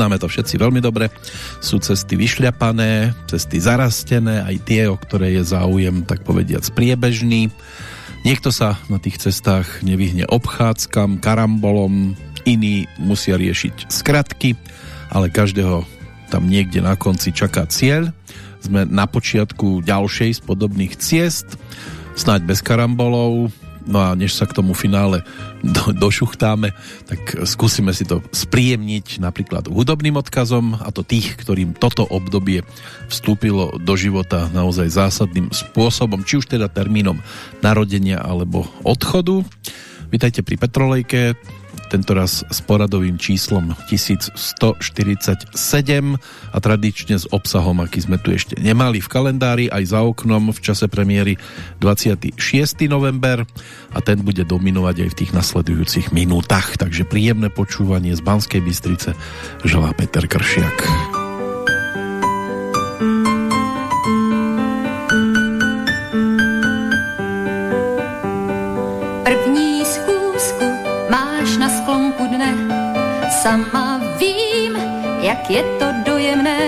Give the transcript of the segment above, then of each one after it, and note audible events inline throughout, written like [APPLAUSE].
Poznáme to všetci veľmi dobre. Sú cesty vyšľapané, cesty zarastené, aj tie, o ktoré je záujem, tak povediac, priebežný. Niekto sa na tých cestách nevyhne obchádzkam, karambolom, iní musia riešiť skratky, ale každého tam niekde na konci čaká cieľ. Sme na počiatku ďalšej z podobných ciest, snáď bez karambolov, No a než sa k tomu finále do, došuchtáme, tak skúsime si to spríjemniť napríklad hudobným odkazom a to tých, ktorým toto obdobie vstúpilo do života naozaj zásadným spôsobom, či už teda termínom narodenia alebo odchodu. Vítajte pri Petrolejke, tentoraz s poradovým číslom 1147 a tradične s obsahom, aký sme tu ešte nemali v kalendári, aj za oknom v čase premiéry 26. november a ten bude dominovať aj v tých nasledujúcich minútach. Takže príjemné počúvanie z Banskej Bystrice želá Peter Kršiak. Sama vím, jak je to dojemné.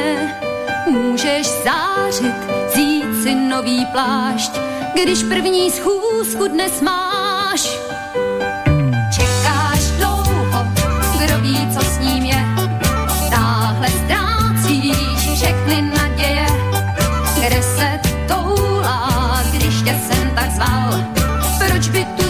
Můžeš zářit, vzít si nový plášť, když první schůzku dnes máš. Čekáš dlouho, kdo ví, co s ním je. Táhle ztrácíš všechny naděje, kde se toulá, když tě jsem tak zval. Proč by tu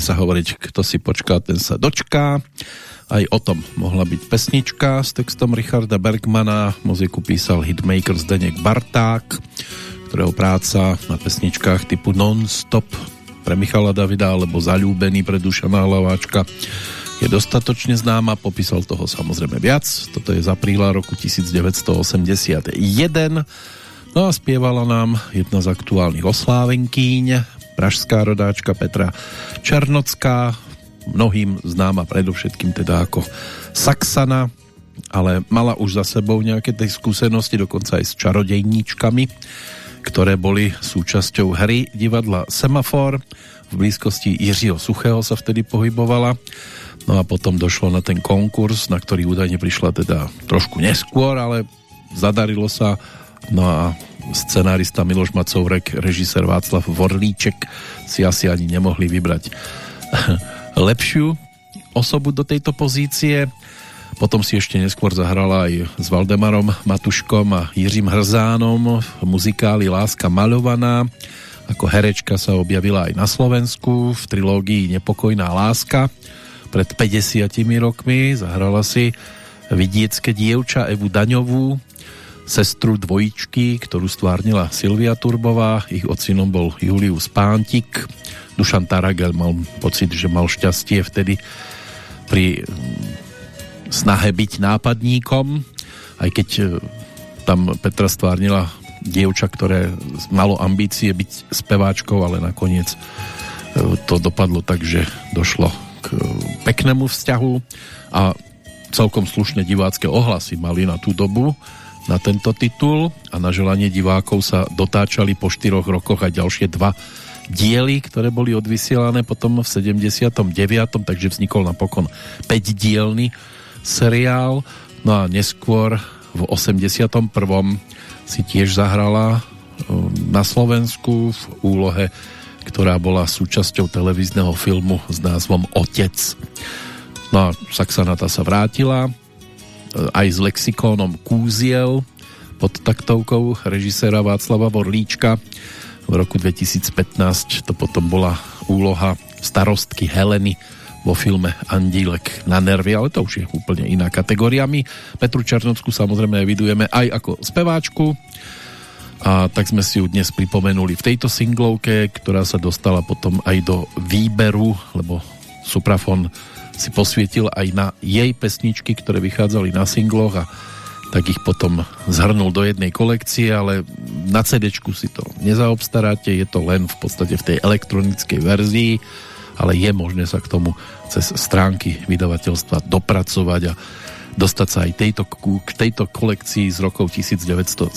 Zvykne sa hovoriť, kto si počká, ten sa dočká. Aj o tom mohla byť pesnička s textom Richarda Bergmana. Muziku písal hitmaker Zdeněk Barták, ktorého práca na pesničkách typu Non-Stop pre Michala Davida alebo Zalúbený pre Dušana Hlaváčka je dostatočne známa, popísal toho samozrejme viac. Toto je z apríla roku 1981. No a spievala nám jedna z aktuálnych oslávenkýň, pražská rodáčka Petra Černocká, mnohým známa predovšetkým teda ako Saxana, ale mala už za sebou nejaké tej skúsenosti, dokonca aj s čarodejníčkami, ktoré boli súčasťou hry divadla Semafor. V blízkosti Jiřího Suchého sa vtedy pohybovala. No a potom došlo na ten konkurs, na ktorý údajne prišla teda trošku neskôr, ale zadarilo sa. No a scenárista Miloš Macourek, režisér Václav Vorlíček si asi ani nemohli vybrať [LAUGHS] lepšiu osobu do tejto pozície. Potom si ešte neskôr zahrala aj s Valdemarom Matuškom a Jiřím Hrzánom v muzikáli Láska maľovaná. Ako herečka sa objavila aj na Slovensku v trilógii Nepokojná láska. Pred 50 rokmi zahrala si vidiecké dievča Evu Daňovú, sestru dvojičky, ktorú stvárnila Silvia Turbová, ich ocinom bol Julius Pántik. Dušan Taragel mal pocit, že mal šťastie vtedy pri snahe byť nápadníkom, aj keď e, tam Petra stvárnila dievča, ktoré malo ambície byť speváčkou, ale nakoniec e, to dopadlo tak, že došlo k peknému vzťahu a celkom slušné divácké ohlasy mali na tú dobu na tento titul a na želanie divákov sa dotáčali po 4 rokoch aj ďalšie dva diely, ktoré boli odvysielané potom v 79. takže vznikol napokon 5-dielny seriál. No a neskôr v 81. si tiež zahrala um, na Slovensku v úlohe, ktorá bola súčasťou televízneho filmu s názvom Otec. No a Saxanata sa vrátila aj s lexikónom Kúziel pod taktovkou režiséra Václava Vorlíčka v roku 2015 to potom bola úloha starostky Heleny vo filme Andílek na nervy, ale to už je úplne iná kategória. My Petru Černocku samozrejme vidujeme aj ako speváčku a tak sme si ju dnes pripomenuli v tejto singlovke, ktorá sa dostala potom aj do výberu, lebo Suprafon si posvietil aj na jej pesničky, ktoré vychádzali na singloch a tak ich potom zhrnul do jednej kolekcie, ale na CD si to nezaobstaráte, je to len v podstate v tej elektronickej verzii, ale je možné sa k tomu cez stránky vydavateľstva dopracovať a dostať sa aj tejto, k tejto kolekcii z rokov 1979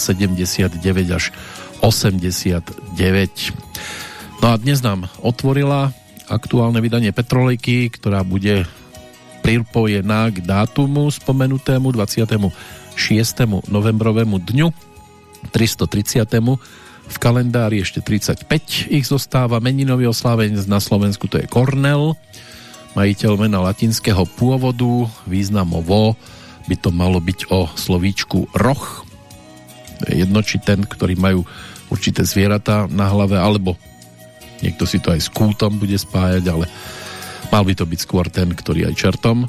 až 89. No a dnes nám otvorila aktuálne vydanie Petrolejky, ktorá bude pripojená k dátumu spomenutému 20 6. novembrovému dňu 330. V kalendári ešte 35 ich zostáva. Meninový oslávenec na Slovensku to je Kornel, majiteľ mena latinského pôvodu, významovo by to malo byť o slovíčku roh. Jedno, či ten, ktorý majú určité zvieratá na hlave, alebo niekto si to aj s kútom bude spájať, ale mal by to byť skôr ten, ktorý aj čertom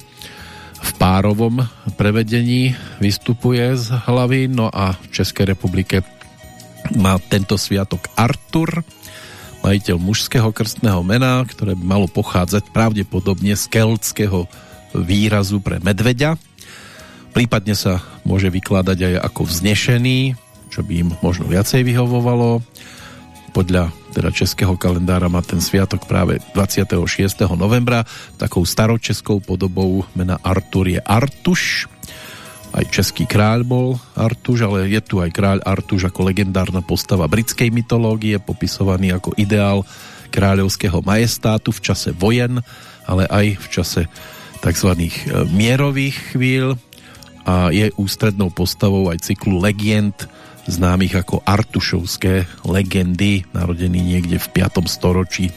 v párovom prevedení vystupuje z hlavy, no a v Českej republike má tento sviatok Artur, majiteľ mužského krstného mena, ktoré by malo pochádzať pravdepodobne z keltského výrazu pre medveďa. Prípadne sa môže vykladať aj ako vznešený, čo by im možno viacej vyhovovalo. Podľa teda českého kalendára má ten sviatok práve 26. novembra. Takou staročeskou podobou mena Artur je Artuš. Aj český kráľ bol Artuš, ale je tu aj kráľ Artuš ako legendárna postava britskej mytológie, popisovaný ako ideál kráľovského majestátu v čase vojen, ale aj v čase tzv. E, mierových chvíľ a je ústrednou postavou aj cyklu legend známych ako Artušovské legendy, narodený niekde v 5. storočí.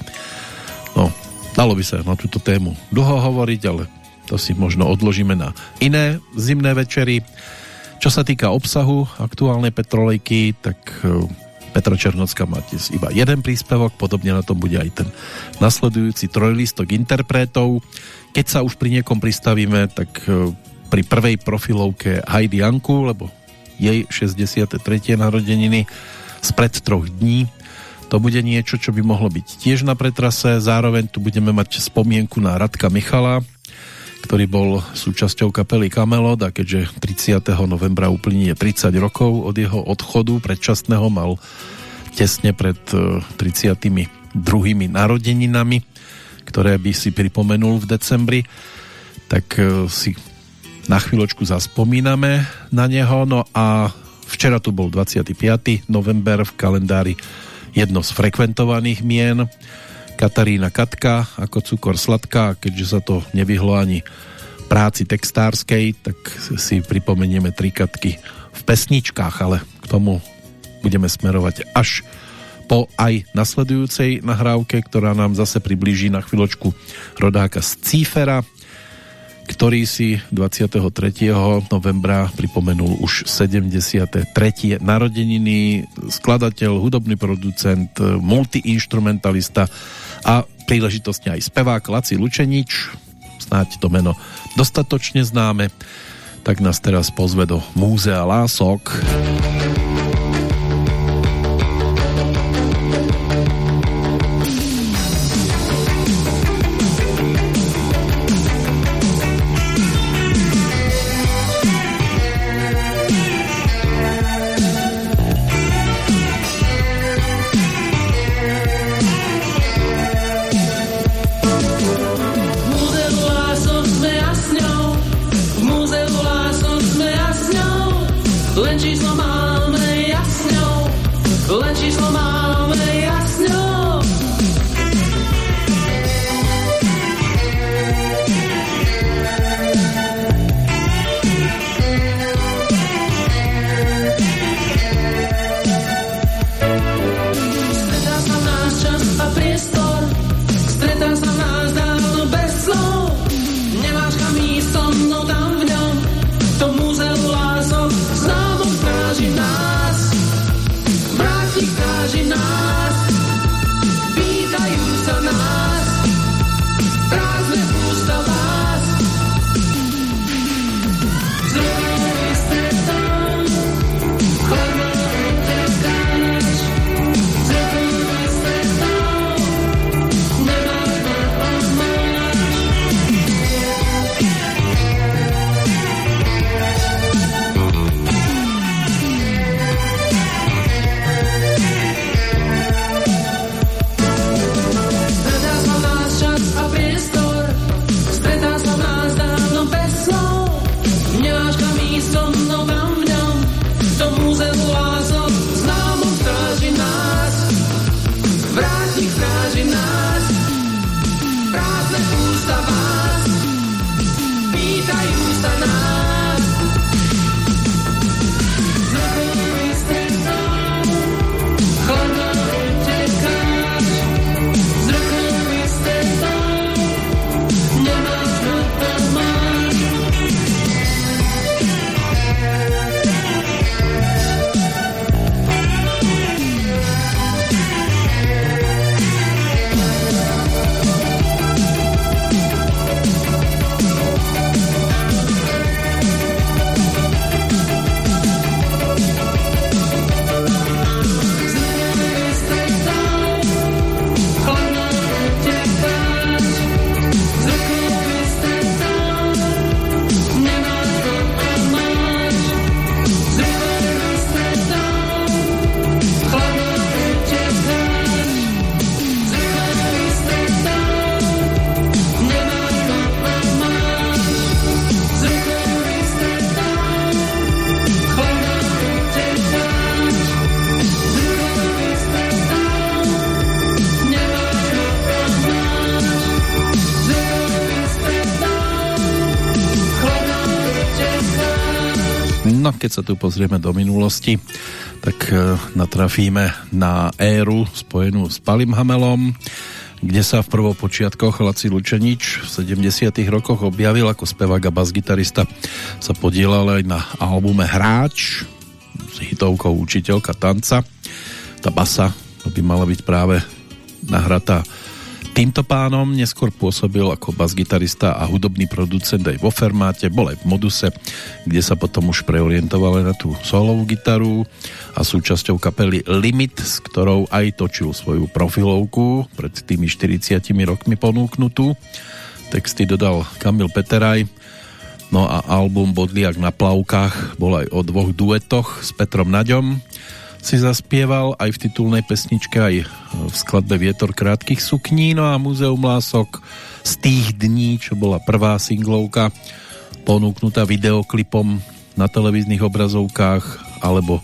No, dalo by sa na túto tému dlho hovoriť, ale to si možno odložíme na iné zimné večery. Čo sa týka obsahu aktuálnej petrolejky, tak e, Petra Černocka má dnes iba jeden príspevok, podobne na tom bude aj ten nasledujúci trojlistok interpretov. Keď sa už pri niekom pristavíme, tak e, pri prvej profilovke Heidi Janku, lebo jej 63. narodeniny spred troch dní. To bude niečo, čo by mohlo byť tiež na pretrase. Zároveň tu budeme mať spomienku na Radka Michala, ktorý bol súčasťou kapely Kamelot a keďže 30. novembra uplynie 30 rokov od jeho odchodu predčasného mal tesne pred 32. E, narodeninami, ktoré by si pripomenul v decembri, tak e, si na chvíľočku zaspomíname na neho. No a včera tu bol 25. november v kalendári jedno z frekventovaných mien. Katarína Katka ako cukor sladká, keďže sa to nevyhlo ani práci textárskej, tak si pripomenieme tri katky v pesničkách, ale k tomu budeme smerovať až po aj nasledujúcej nahrávke, ktorá nám zase priblíži na chvíľočku rodáka z Cífera, ktorý si 23. novembra pripomenul už 73. narodeniny, skladateľ, hudobný producent, multiinstrumentalista a príležitostne aj spevák Laci Lučenič, snáď to meno dostatočne známe, tak nás teraz pozve do Múzea Lások. Keď sa tu pozrieme do minulosti, tak e, natrafíme na éru spojenú s Palim Hamelom, kde sa v prvopočiatkoch Laci Lučenič v 70 rokoch objavil ako spevák a basgitarista. Sa podielal aj na albume Hráč s hitovkou Učiteľka tanca. Tá basa by mala byť práve nahratá. Týmto pánom neskôr pôsobil ako basgitarista a hudobný producent aj vo Fermáte, bol aj v Moduse, kde sa potom už preorientoval na tú solovú gitaru a súčasťou kapely Limit, s ktorou aj točil svoju profilovku pred tými 40 rokmi ponúknutú. Texty dodal Kamil Peteraj, no a album Bodliak na plavkách bol aj o dvoch duetoch s Petrom Naďom, si zaspieval aj v titulnej pesničke, aj v skladbe Vietor krátkých sukní, no a Múzeum Lások z tých dní, čo bola prvá singlovka, ponúknutá videoklipom na televíznych obrazovkách, alebo e,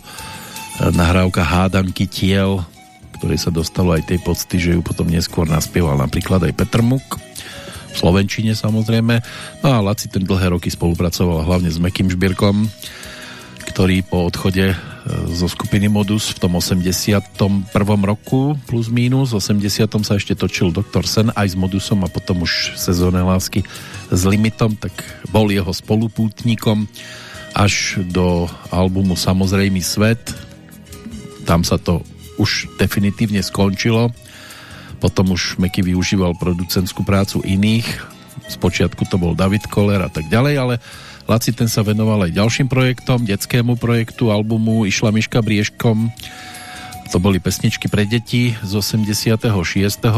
nahrávka Hádanky tiel, ktorý sa dostalo aj tej pocty, že ju potom neskôr naspieval napríklad aj Petr Muk v Slovenčine samozrejme. No a Laci ten dlhé roky spolupracoval hlavne s Mekým Žbírkom, ktorý po odchode e, zo skupiny Modus v tom 81. roku plus mínus, v 80. sa ešte točil Dr. Sen aj s Modusom a potom už sezóne lásky s Limitom, tak bol jeho spolupútnikom až do albumu Samozrejmý svet. Tam sa to už definitívne skončilo. Potom už Meky využíval producentskú prácu iných. Spočiatku to bol David Koller a tak ďalej, ale Laci ten sa venoval aj ďalším projektom, detskému projektu, albumu Išla Miška Briežkom. To boli pesničky pre deti z 86.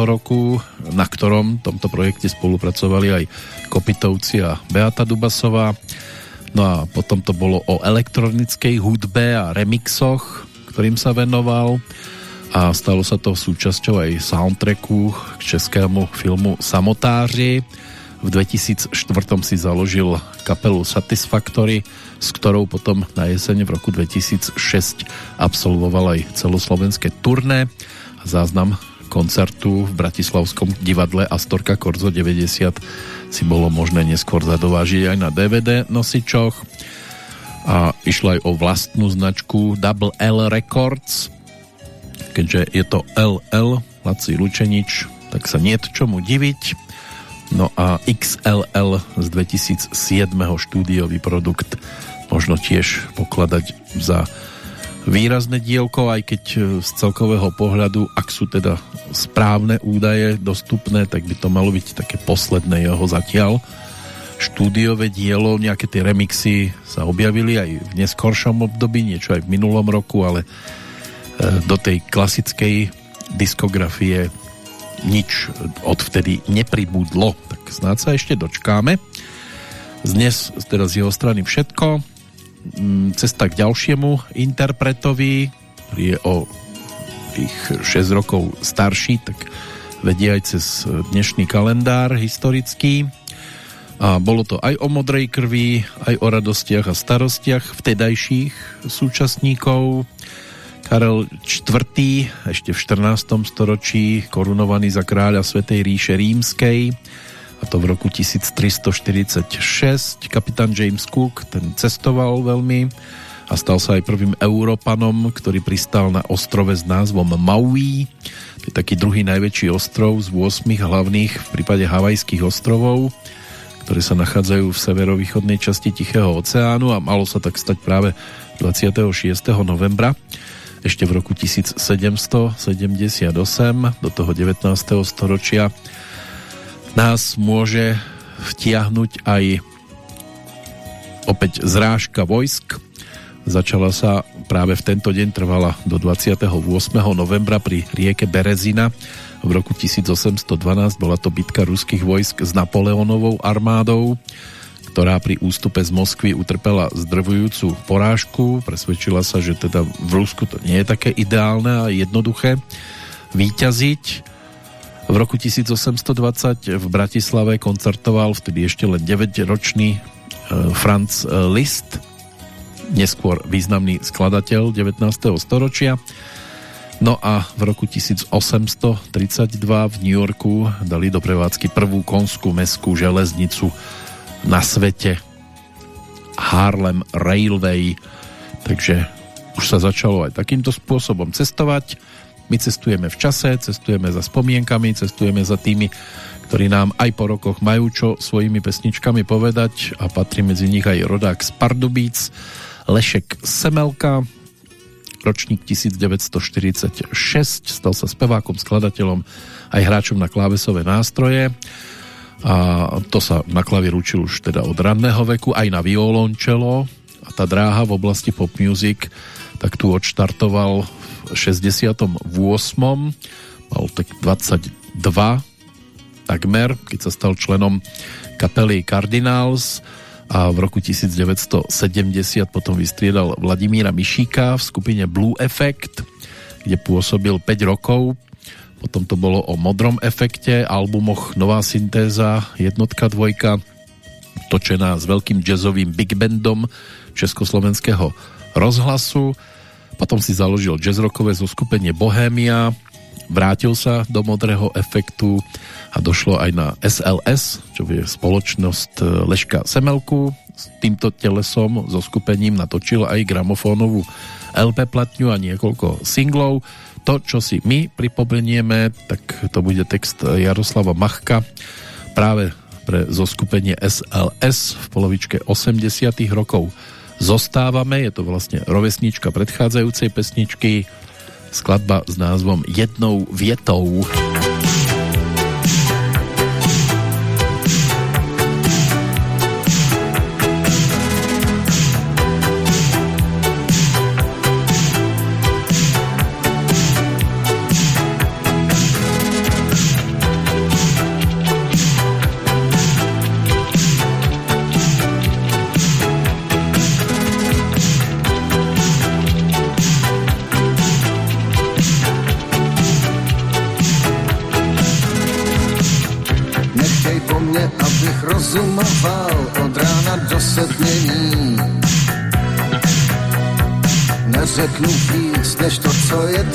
roku, na ktorom tomto projekte spolupracovali aj Kopitovci a Beata Dubasová. No a potom to bolo o elektronickej hudbe a remixoch, ktorým sa venoval a stalo sa to súčasťou aj soundtracku k českému filmu Samotáři v 2004 si založil kapelu Satisfactory, s ktorou potom na jeseň v roku 2006 absolvoval aj celoslovenské turné. Záznam koncertu v Bratislavskom divadle Astorka Korzo 90 si bolo možné neskôr zadovážiť aj na DVD nosičoch. A išlo aj o vlastnú značku Double L Records. Keďže je to LL Laci Lučenič tak sa nie čomu diviť No a XLL z 2007 štúdiový produkt možno tiež pokladať za výrazné dielko, aj keď e, z celkového pohľadu, ak sú teda správne údaje dostupné, tak by to malo byť také posledné jeho zatiaľ. Štúdiové dielo, nejaké tie remixy sa objavili aj v neskoršom období, niečo aj v minulom roku, ale e, do tej klasickej diskografie nič odvtedy nepribudlo. Tak snáď sa ešte dočkáme. Dnes teda z jeho strany všetko. Mm, cesta k ďalšiemu interpretovi, je o ich 6 rokov starší, tak vedie aj cez dnešný kalendár historický. A bolo to aj o modrej krvi, aj o radostiach a starostiach vtedajších súčasníkov Karel IV. ešte v 14. storočí korunovaný za kráľa Svetej ríše rímskej a to v roku 1346. Kapitán James Cook, ten cestoval veľmi a stal sa aj prvým Európanom, ktorý pristal na ostrove s názvom Maui. To je taký druhý najväčší ostrov z 8 hlavných v prípade Havajských ostrovov, ktoré sa nachádzajú v severovýchodnej časti Tichého oceánu a malo sa tak stať práve 26. novembra ešte v roku 1778 do toho 19. storočia nás môže vtiahnuť aj opäť zrážka vojsk Začala sa práve v tento deň, trvala do 28. novembra pri rieke Berezina. V roku 1812 bola to bitka ruských vojsk s Napoleonovou armádou, ktorá pri ústupe z Moskvy utrpela zdrvujúcu porážku. Presvedčila sa, že teda v Rusku to nie je také ideálne a jednoduché výťaziť. V roku 1820 v Bratislave koncertoval vtedy ešte len 9-ročný e, Franz Liszt, neskôr významný skladateľ 19. storočia. No a v roku 1832 v New Yorku dali do prevádzky prvú konskú meskú železnicu na svete Harlem Railway. Takže už sa začalo aj takýmto spôsobom cestovať. My cestujeme v čase, cestujeme za spomienkami, cestujeme za tými, ktorí nám aj po rokoch majú čo svojimi pesničkami povedať a patrí medzi nich aj rodák z Pardubíc, Lešek Semelka, ročník 1946, stal sa spevákom, skladateľom aj hráčom na klávesové nástroje a to sa na klavír učil už teda od ranného veku, aj na violončelo a tá dráha v oblasti pop music tak tu odštartoval v 68. mal tak 22 takmer, keď sa stal členom kapely Cardinals a v roku 1970 potom vystriedal Vladimíra Mišíka v skupine Blue Effect, kde pôsobil 5 rokov. Potom to bolo o modrom efekte, albumoch Nová syntéza, jednotka, dvojka, točená s veľkým jazzovým big bandom československého rozhlasu. Potom si založil jazzrockové zoskupenie Bohemia, vrátil sa do modrého efektu a došlo aj na SLS, čo je spoločnosť e, Leška Semelku. S týmto telesom, so skupením natočil aj gramofónovú LP platňu a niekoľko singlov. To, čo si my pripomenieme, tak to bude text Jaroslava Machka práve pre zoskupenie SLS v polovičke 80 rokov zostávame. Je to vlastne rovesnička predchádzajúcej pesničky skladba s názvom Jednou vietou. neřeknu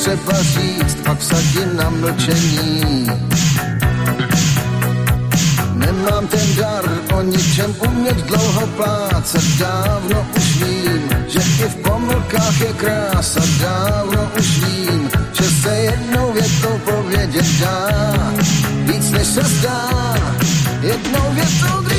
třeba říct, pak vsadím na mlčení. Nemám ten dar o ničem umět dlouho plácat, dávno už vím, že i v pomlkách je krása, dávno už vím, že se jednou větou povědět dá, víc než se zdá, jednou větou,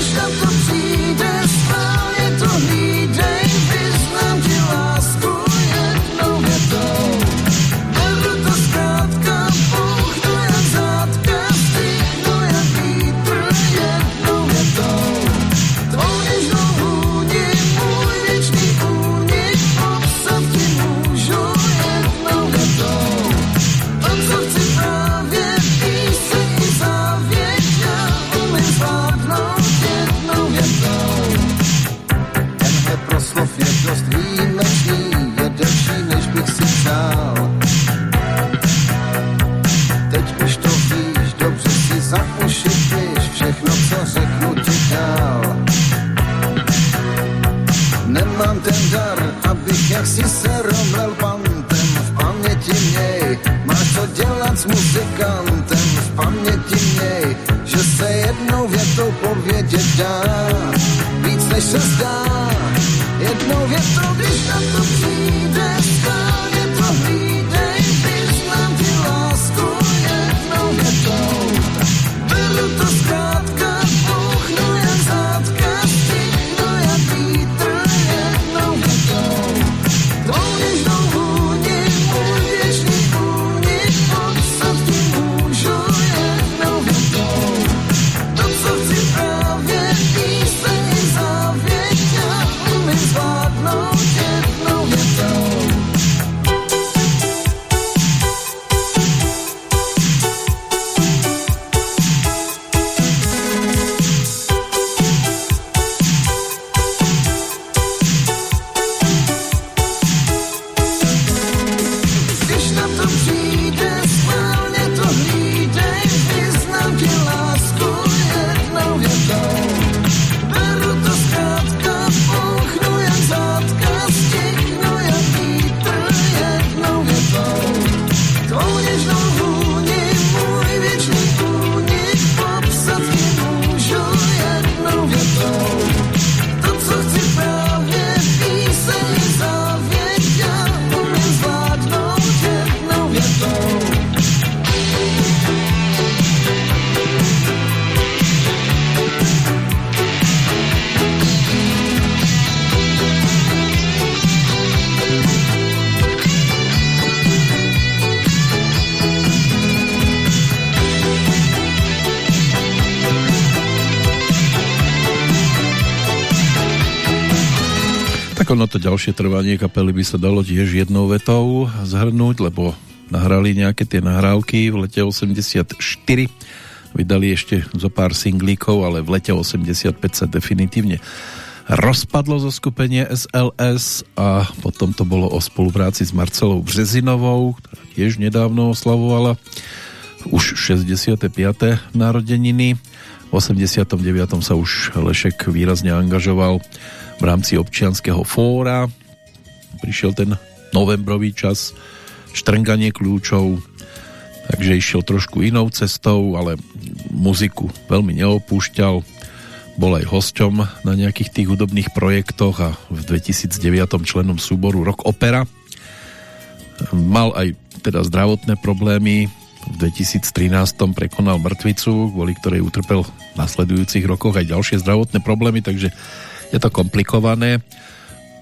ono to ďalšie trvanie kapely by sa dalo tiež jednou vetou zhrnúť, lebo nahrali nejaké tie nahrávky v lete 84 vydali ešte zo pár singlíkov, ale v lete 85 sa definitívne rozpadlo zo skupenie SLS a potom to bolo o spolupráci s Marcelou Březinovou, ktorá tiež nedávno oslavovala už 65. narodeniny. V 89. sa už Lešek výrazne angažoval v rámci občianského fóra. Prišiel ten novembrový čas, štrnganie kľúčov, takže išiel trošku inou cestou, ale muziku veľmi neopúšťal. Bol aj hosťom na nejakých tých hudobných projektoch a v 2009 členom súboru Rock Opera. Mal aj teda zdravotné problémy, v 2013 prekonal mŕtvicu, kvôli ktorej utrpel v nasledujúcich rokoch aj ďalšie zdravotné problémy, takže je to komplikované.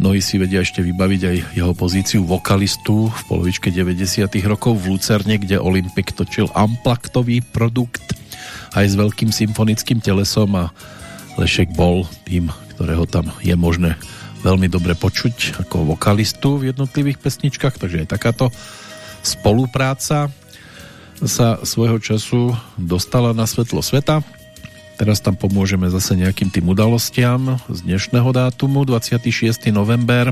Mnohí si vedia ešte vybaviť aj jeho pozíciu vokalistu v polovičke 90 rokov v Lucerne, kde Olympik točil amplaktový produkt aj s veľkým symfonickým telesom a Lešek bol tým, ktorého tam je možné veľmi dobre počuť ako vokalistu v jednotlivých pesničkách, takže aj takáto spolupráca sa svojho času dostala na svetlo sveta Teraz tam pomôžeme zase nejakým tým udalostiam z dnešného dátumu, 26. november,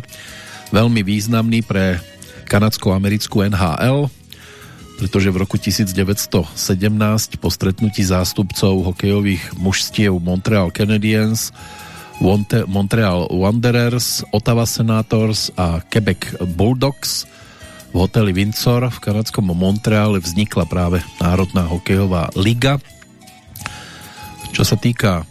veľmi významný pre kanadsko-americkú NHL, pretože v roku 1917 po stretnutí zástupcov hokejových mužstiev Montreal Canadiens, Montreal Wanderers, Ottawa Senators a Quebec Bulldogs v hoteli Windsor v kanadskom Montreale vznikla práve Národná hokejová liga, čo sa týka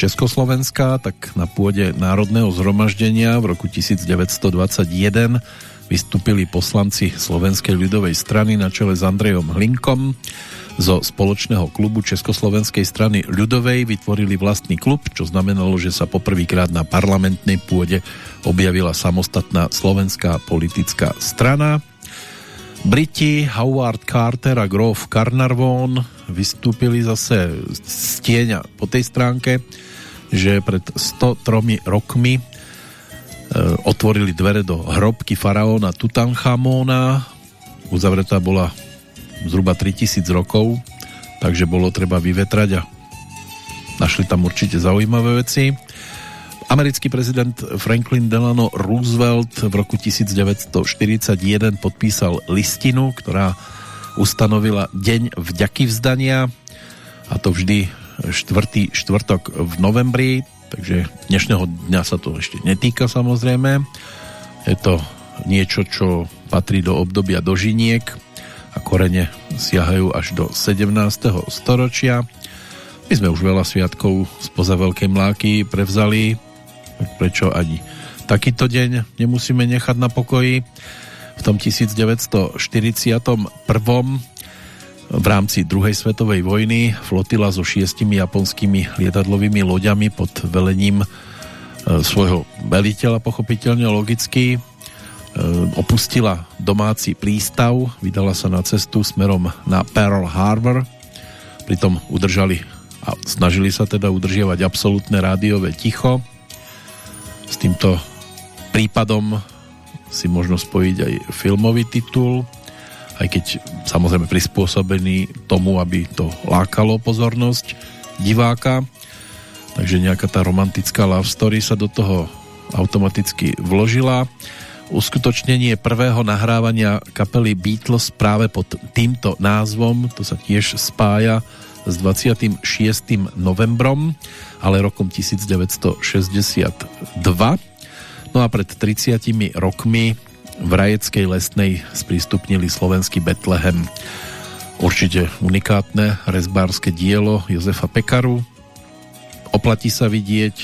Československa, tak na pôde Národného zhromaždenia v roku 1921 vystúpili poslanci Slovenskej ľudovej strany na čele s Andrejom Hlinkom. Zo spoločného klubu Československej strany ľudovej vytvorili vlastný klub, čo znamenalo, že sa poprvýkrát na parlamentnej pôde objavila samostatná slovenská politická strana. Briti Howard Carter a Grof Carnarvon vystúpili zase z tieňa po tej stránke, že pred 103 rokmi e, otvorili dvere do hrobky faraóna Tutanchamóna. Uzavretá bola zhruba 3000 rokov, takže bolo treba vyvetrať a našli tam určite zaujímavé veci. Americký prezident Franklin Delano Roosevelt v roku 1941 podpísal listinu, ktorá ustanovila Deň vďaky vzdania a to vždy štvrtý štvrtok v novembri, takže dnešného dňa sa to ešte netýka samozrejme. Je to niečo, čo patrí do obdobia dožiniek a korene siahajú až do 17. storočia. My sme už veľa sviatkov spoza Veľkej mláky prevzali, prečo ani takýto deň nemusíme nechať na pokoji. V tom 1941 v rámci druhej svetovej vojny flotila so šiestimi japonskými lietadlovými loďami pod velením e, svojho veliteľa pochopiteľne logicky e, opustila domáci prístav, vydala sa na cestu smerom na Pearl Harbor, pritom udržali a snažili sa teda udržiavať absolútne rádiové ticho. S týmto prípadom si možno spojiť aj filmový titul aj keď samozrejme prispôsobený tomu, aby to lákalo pozornosť diváka. Takže nejaká tá romantická love story sa do toho automaticky vložila. Uskutočnenie prvého nahrávania kapely Beatles práve pod týmto názvom, to sa tiež spája s 26. novembrom, ale rokom 1962. No a pred 30 rokmi v Rajeckej lesnej sprístupnili slovenský Betlehem. Určite unikátne rezbárske dielo Jozefa Pekaru. Oplatí sa vidieť,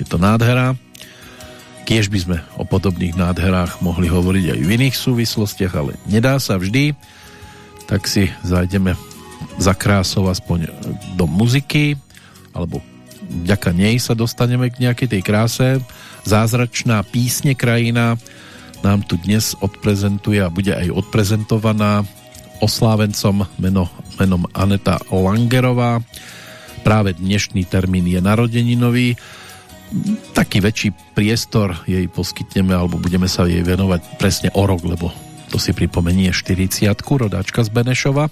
je to nádhera. Kiež by sme o podobných nádherách mohli hovoriť aj v iných súvislostiach, ale nedá sa vždy. Tak si zajdeme za krásou aspoň do muziky, alebo vďaka nej sa dostaneme k nejakej tej kráse. Zázračná písne krajina nám tu dnes odprezentuje a bude aj odprezentovaná oslávencom meno, menom Aneta Langerová. Práve dnešný termín je narodeninový. Taký väčší priestor jej poskytneme alebo budeme sa jej venovať presne o rok, lebo to si pripomenie 40 rodáčka z Benešova,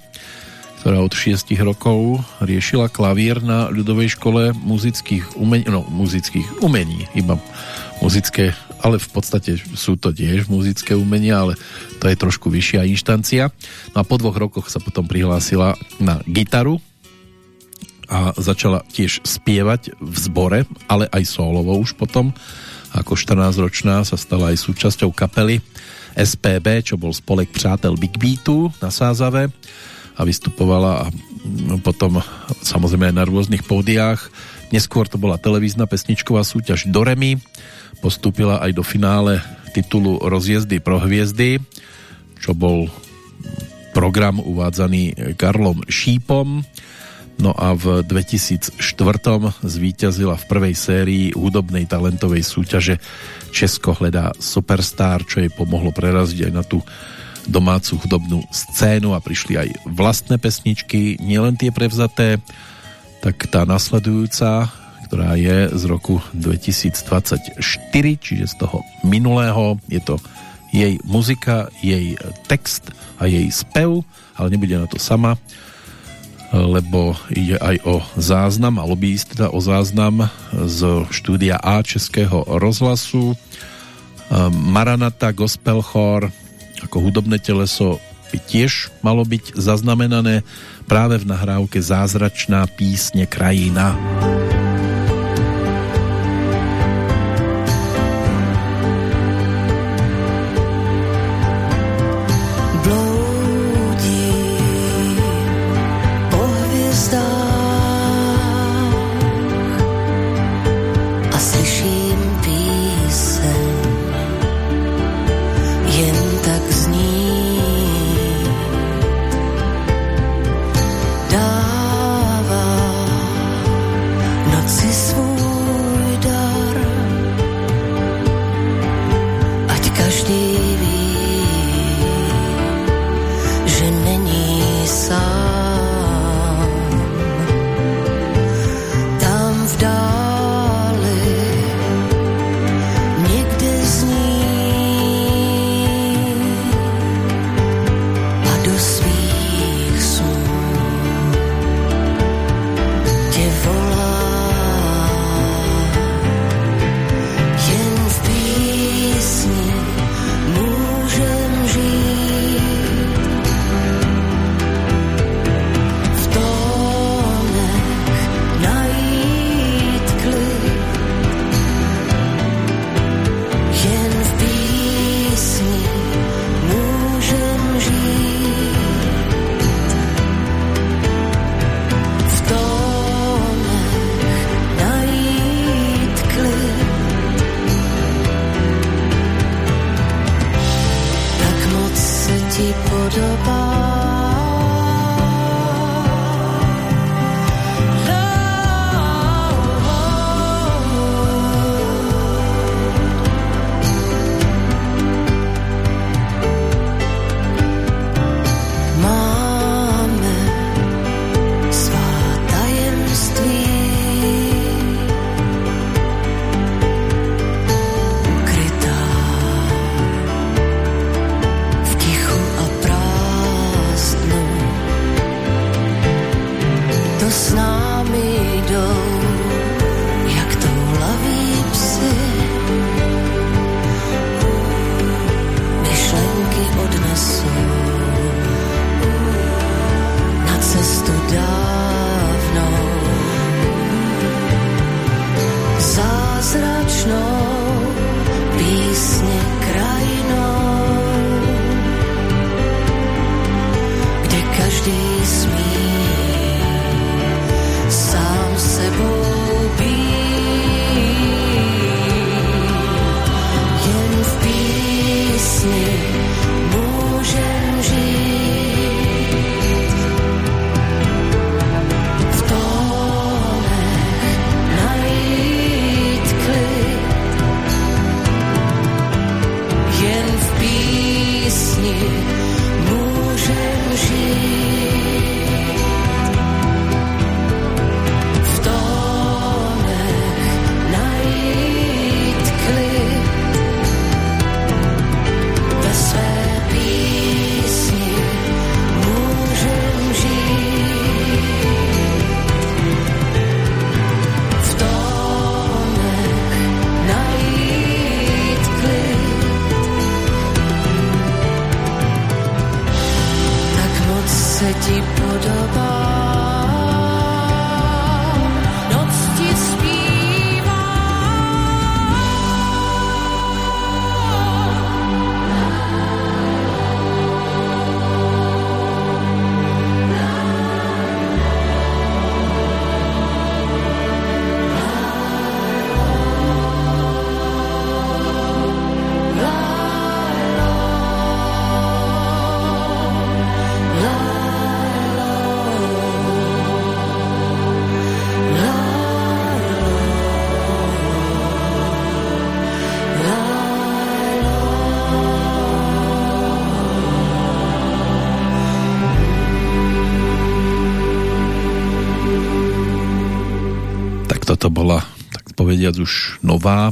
ktorá od 6 rokov riešila klavír na ľudovej škole muzických umení, no muzických umení, iba muzické ale v podstate sú to tiež muzické umenia, ale to je trošku vyššia inštancia. No a po dvoch rokoch sa potom prihlásila na gitaru a začala tiež spievať v zbore, ale aj solovo už potom. Ako 14-ročná sa stala aj súčasťou kapely SPB, čo bol spolek Přátel Big Beatu na Sázave a vystupovala a no, potom samozrejme aj na rôznych pódiách. Neskôr to bola televízna pesničková súťaž Doremi, postúpila aj do finále titulu Rozjezdy pro hviezdy, čo bol program uvádzaný Karlom Šípom. No a v 2004 zvíťazila v prvej sérii hudobnej talentovej súťaže Česko hledá superstar, čo jej pomohlo preraziť aj na tú domácu hudobnú scénu a prišli aj vlastné pesničky, nielen tie prevzaté, tak tá nasledujúca ktorá je z roku 2024, čiže z toho minulého. Je to jej muzika, jej text a jej spev, ale nebude na to sama, lebo ide aj o záznam, alebo by teda o záznam z štúdia A Českého rozhlasu. Maranata Gospel Chor ako hudobné teleso by tiež malo byť zaznamenané práve v nahrávke Zázračná písne krajina. Už nová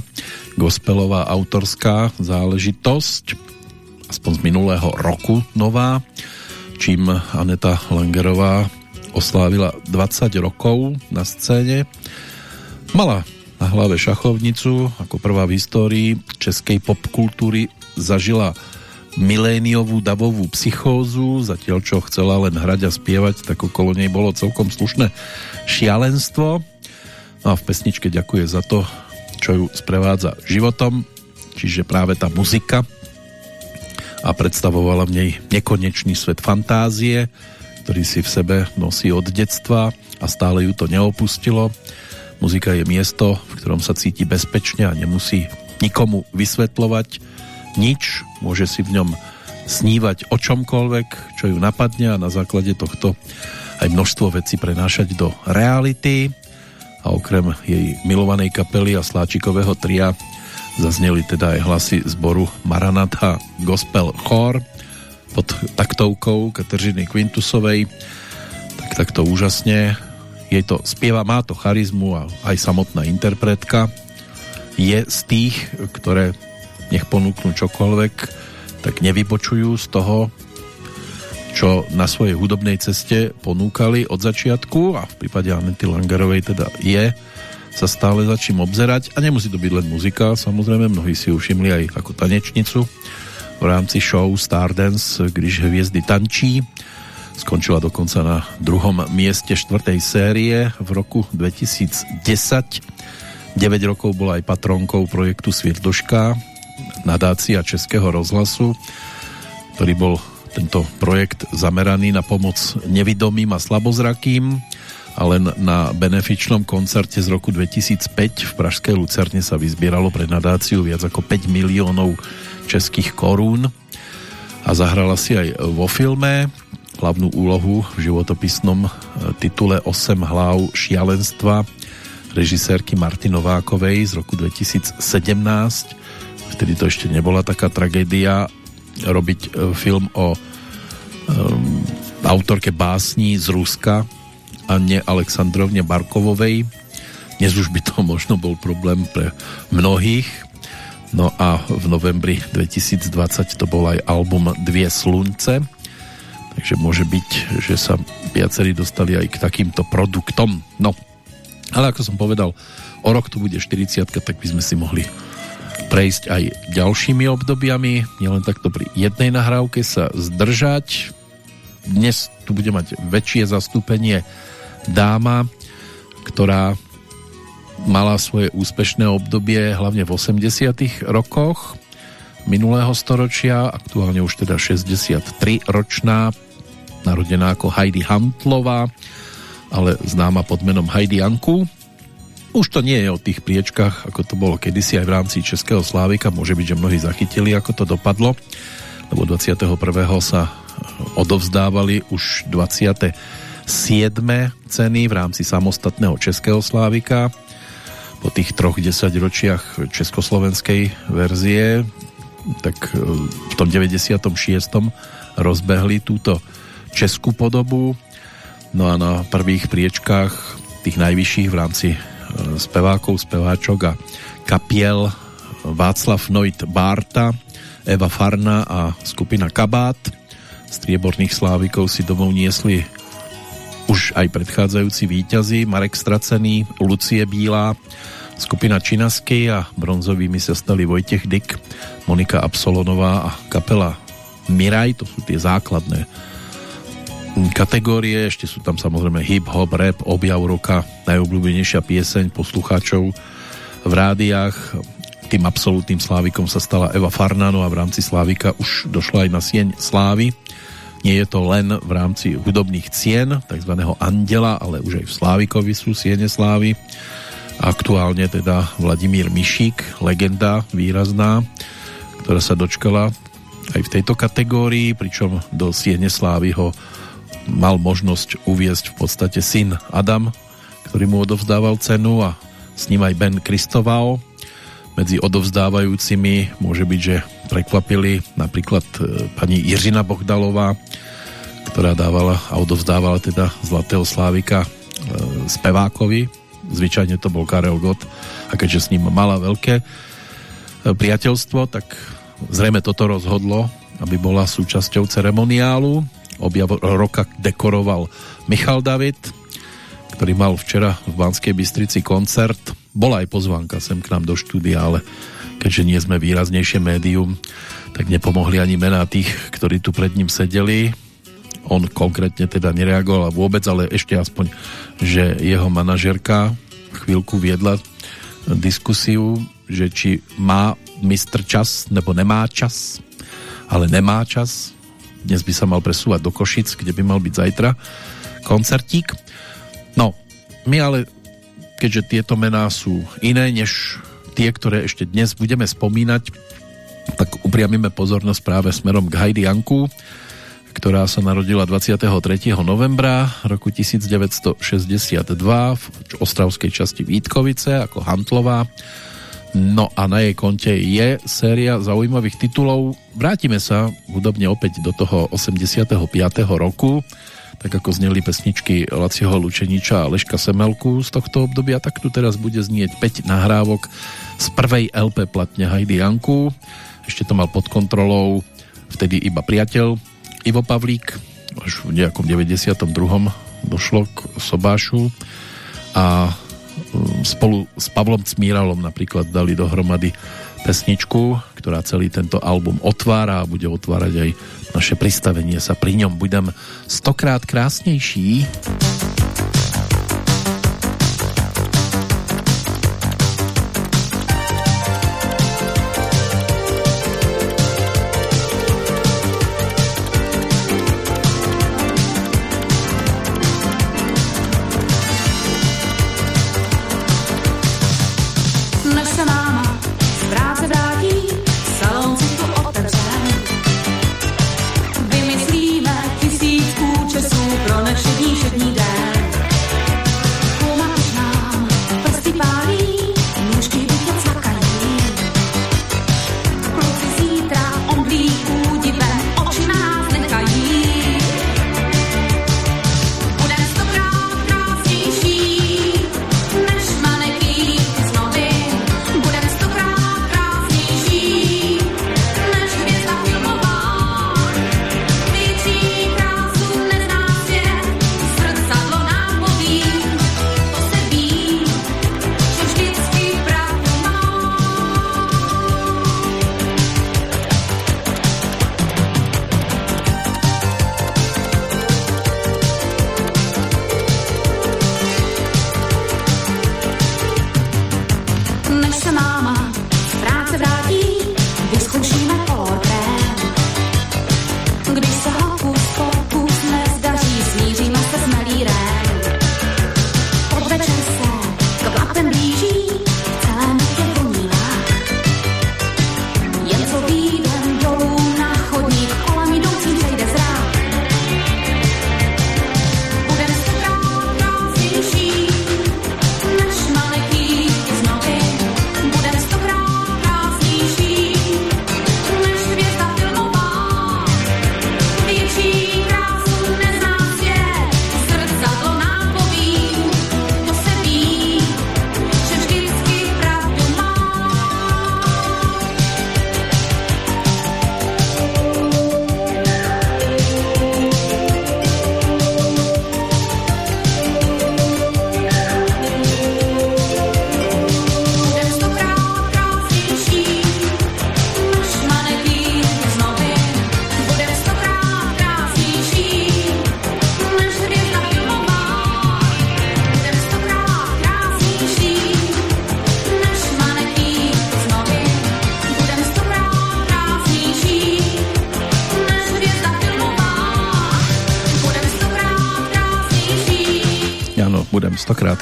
gospelová autorská záležitosť, aspoň z minulého roku nová, čím Aneta Langerová oslávila 20 rokov na scéne. Mala na hlave šachovnicu, ako prvá v histórii českej popkultúry zažila miléniovú davovú psychózu, zatiaľ čo chcela len hrať a spievať, tak okolo nej bolo celkom slušné šialenstvo. No a v pesničke ďakuje za to, čo ju sprevádza životom, čiže práve tá muzika. A predstavovala v nej nekonečný svet fantázie, ktorý si v sebe nosí od detstva a stále ju to neopustilo. Muzika je miesto, v ktorom sa cíti bezpečne a nemusí nikomu vysvetľovať nič, môže si v ňom snívať o čomkoľvek, čo ju napadne a na základe tohto aj množstvo vecí prenášať do reality a okrem jej milovanej kapely a sláčikového tria zazneli teda aj hlasy zboru Maranatha Gospel Chor pod taktovkou Kateřiny Quintusovej. Tak takto úžasne. Jej to spieva, má to charizmu a aj samotná interpretka. Je z tých, ktoré nech ponúknú čokoľvek tak nevypočujú z toho čo na svojej hudobnej ceste ponúkali od začiatku a v prípade Anety Langerovej teda je sa stále za čím obzerať. A nemusí to byť len muzika, samozrejme mnohí si ju všimli aj ako tanečnicu. V rámci show Stardance, když hviezdy tančí skončila dokonca na druhom mieste štvrtej série v roku 2010 9 rokov bola aj patronkou projektu Svietoška nadácia Českého rozhlasu ktorý bol tento projekt zameraný na pomoc nevidomým a slabozrakým a len na benefičnom koncerte z roku 2005 v Pražskej Lucerne sa vyzbieralo pre nadáciu viac ako 5 miliónov českých korún. a zahrala si aj vo filme hlavnú úlohu v životopisnom e, titule 8 hlav šialenstva režisérky Marty Novákovej z roku 2017. Vtedy to ešte nebola taká tragédia robiť e, film o um, autorke básní z Ruska Anne Aleksandrovne Barkovovej. Dnes už by to [LAUGHS] možno bol problém pre mnohých. No a v novembri 2020 to bol aj album Dvie slunce. Takže môže byť, že sa viacerí dostali aj k takýmto produktom. No, ale ako som povedal, o rok tu bude 40 tak by sme si mohli prejsť aj ďalšími obdobiami, nielen takto pri jednej nahrávke sa zdržať. Dnes tu bude mať väčšie zastúpenie dáma, ktorá mala svoje úspešné obdobie hlavne v 80 rokoch minulého storočia, aktuálne už teda 63 ročná, narodená ako Heidi Hantlová, ale známa pod menom Heidi Anku. Už to nie je o tých priečkách, ako to bolo kedysi aj v rámci Českého Slávika, môže byť, že mnohí zachytili, ako to dopadlo, lebo 21. sa odovzdávali už 20 7. ceny v rámsi samostatného Českého Slávika. Po tých troch desaťročiach československej verzie tak e, v tom 96. rozbehli túto českú podobu. No a na prvých priečkách tých najvyšších v rámci spevákov, speváčok a kapiel Václav Noit Bárta, Eva Farna a skupina Kabát. Strieborných slávikov si domov niesli už aj predchádzajúci víťazi Marek Stracený, Lucie Bílá, skupina Činasky a bronzovými sa stali Vojtech Dyk, Monika Absolonová a kapela Miraj, to sú tie základné kategórie, ešte sú tam samozrejme hip-hop, rap, objav roka, najobľúbenejšia pieseň poslucháčov v rádiách. Tým absolútnym slávikom sa stala Eva Farnano a v rámci Slávika už došla aj na sieň Slávy nie je to len v rámci hudobných cien, tzv. Andela, ale už aj v Slávikovi sú siene slávy. Aktuálne teda Vladimír Mišík, legenda výrazná, ktorá sa dočkala aj v tejto kategórii, pričom do siene slávy ho mal možnosť uviezť v podstate syn Adam, ktorý mu odovzdával cenu a s ním aj Ben Kristovao. Medzi odovzdávajúcimi môže byť, že prekvapili napríklad e, pani Jiřina Bohdalová, ktorá dávala a odovzdávala teda Zlatého Slávika e, spevákovi. Zvyčajne to bol Karel Gott a keďže s ním mala veľké e, priateľstvo, tak zrejme toto rozhodlo, aby bola súčasťou ceremoniálu. Objav roka dekoroval Michal David, ktorý mal včera v Banskej Bystrici koncert. Bola aj pozvánka sem k nám do štúdia, ale keďže nie sme výraznejšie médium, tak nepomohli ani mená tých, ktorí tu pred ním sedeli. On konkrétne teda nereagoval vôbec, ale ešte aspoň, že jeho manažerka chvíľku viedla diskusiu, že či má mistr čas, nebo nemá čas, ale nemá čas. Dnes by sa mal presúvať do Košic, kde by mal byť zajtra koncertík. No, my ale, keďže tieto mená sú iné, než tie, ktoré ešte dnes budeme spomínať, tak upriamime pozornosť práve smerom k Heidi Janku, ktorá sa narodila 23. novembra roku 1962 v ostravskej časti Vítkovice ako Hantlová. No a na jej konte je séria zaujímavých titulov. Vrátime sa hudobne opäť do toho 85. roku tak ako zneli pesničky Lacieho Lučeniča a Leška Semelku z tohto obdobia, tak tu teraz bude znieť 5 nahrávok z prvej LP platne Heidi Janku. Ešte to mal pod kontrolou vtedy iba priateľ Ivo Pavlík, až v nejakom 92. došlo k Sobášu a spolu s Pavlom Cmíralom napríklad dali dohromady pesničku, ktorá celý tento album otvára a bude otvárať aj naše pristavenie sa pri ňom. Budem stokrát krásnejší.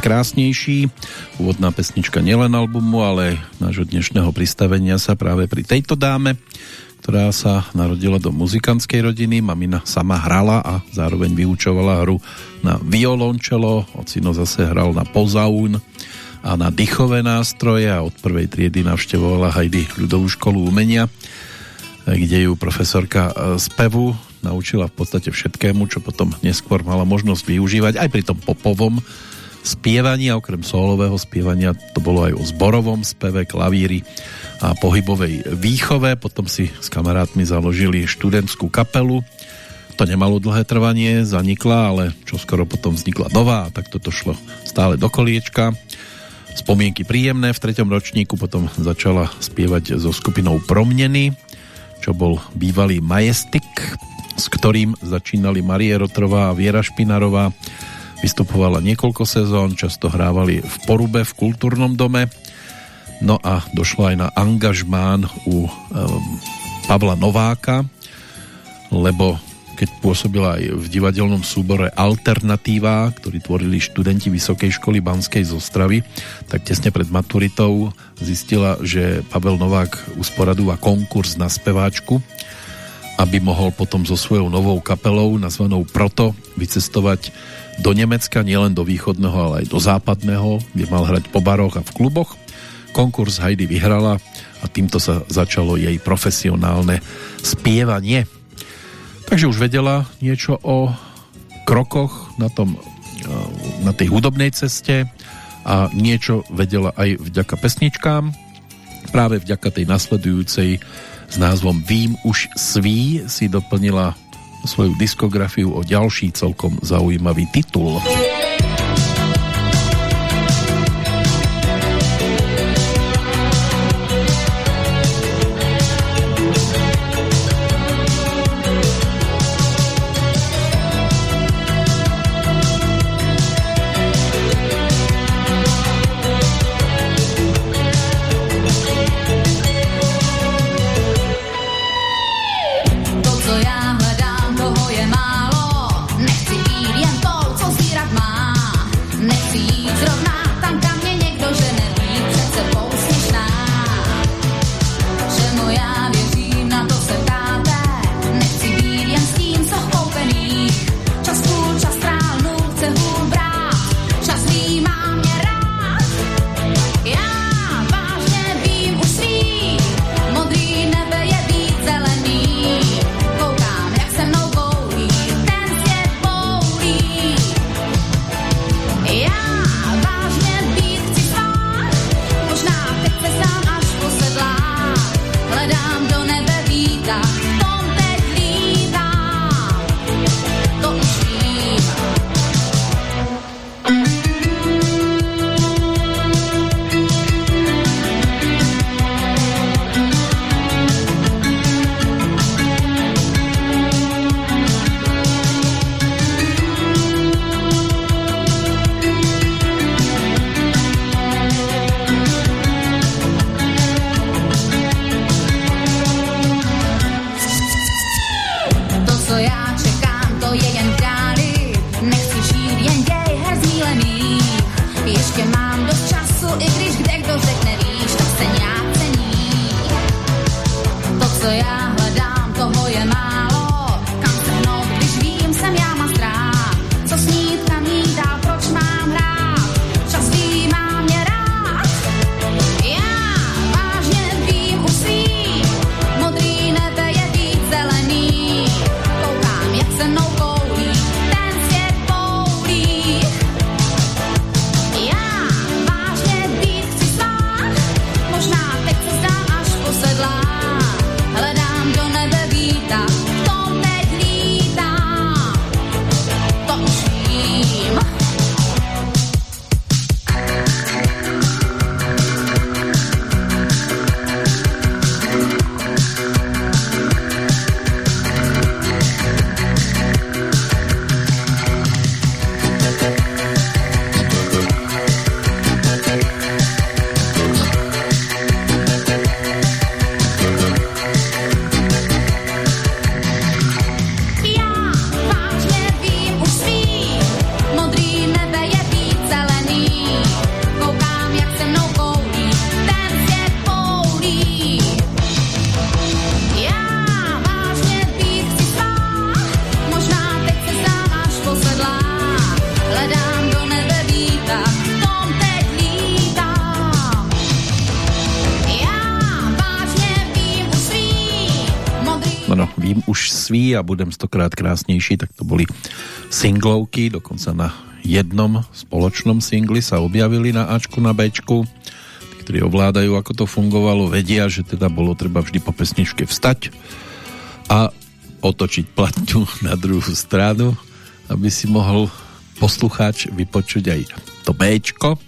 Krásnejší. Úvodná pesnička nielen albumu, ale nášho dnešného pristavenia sa práve pri tejto dáme, ktorá sa narodila do muzikantskej rodiny. Mamina sama hrala a zároveň vyučovala hru na violončelo. Ocino zase hral na pozaún a na dychové nástroje a od prvej triedy navštevovala Heidi ľudovú školu umenia, kde ju profesorka spevu naučila v podstate všetkému, čo potom neskôr mala možnosť využívať aj pri tom popovom spievaní a okrem solového spievania to bolo aj o zborovom speve, klavíri a pohybovej výchove. Potom si s kamarátmi založili študentskú kapelu. To nemalo dlhé trvanie, zanikla, ale čo skoro potom vznikla nová tak toto šlo stále do koliečka. Spomienky príjemné, v treťom ročníku potom začala spievať so skupinou Promneny, čo bol bývalý Majestik, s ktorým začínali Marie Rotrová a Viera Špinarová Vystupovala niekoľko sezón, často hrávali v Porube v kultúrnom dome. No a došlo aj na angažmán u um, Pavla Nováka, lebo keď pôsobila aj v divadelnom súbore Alternatíva, ktorý tvorili študenti Vysokej školy Banskej z Ostravy, tak tesne pred maturitou zistila, že Pavel Novák usporadúva konkurs na speváčku, aby mohol potom so svojou novou kapelou nazvanou Proto vycestovať do Nemecka, nielen do východného, ale aj do západného, kde mal hrať po baroch a v kluboch. Konkurs Heidi vyhrala a týmto sa začalo jej profesionálne spievanie. Takže už vedela niečo o krokoch na, tom, eh, na tej hudobnej ceste a niečo vedela aj vďaka pesničkám. Práve vďaka tej nasledujúcej s názvom Vím už sví si doplnila svoju diskografiu o ďalší celkom zaujímavý titul. que my sví a budem stokrát krásnejší, tak to boli singlovky, dokonca na jednom spoločnom singli sa objavili na Ačku, na Bčku. Tí, ktorí ovládajú, ako to fungovalo, vedia, že teda bolo treba vždy po pesničke vstať a otočiť platňu [LAUGHS] na druhú stranu, aby si mohol poslucháč vypočuť aj to Bčko.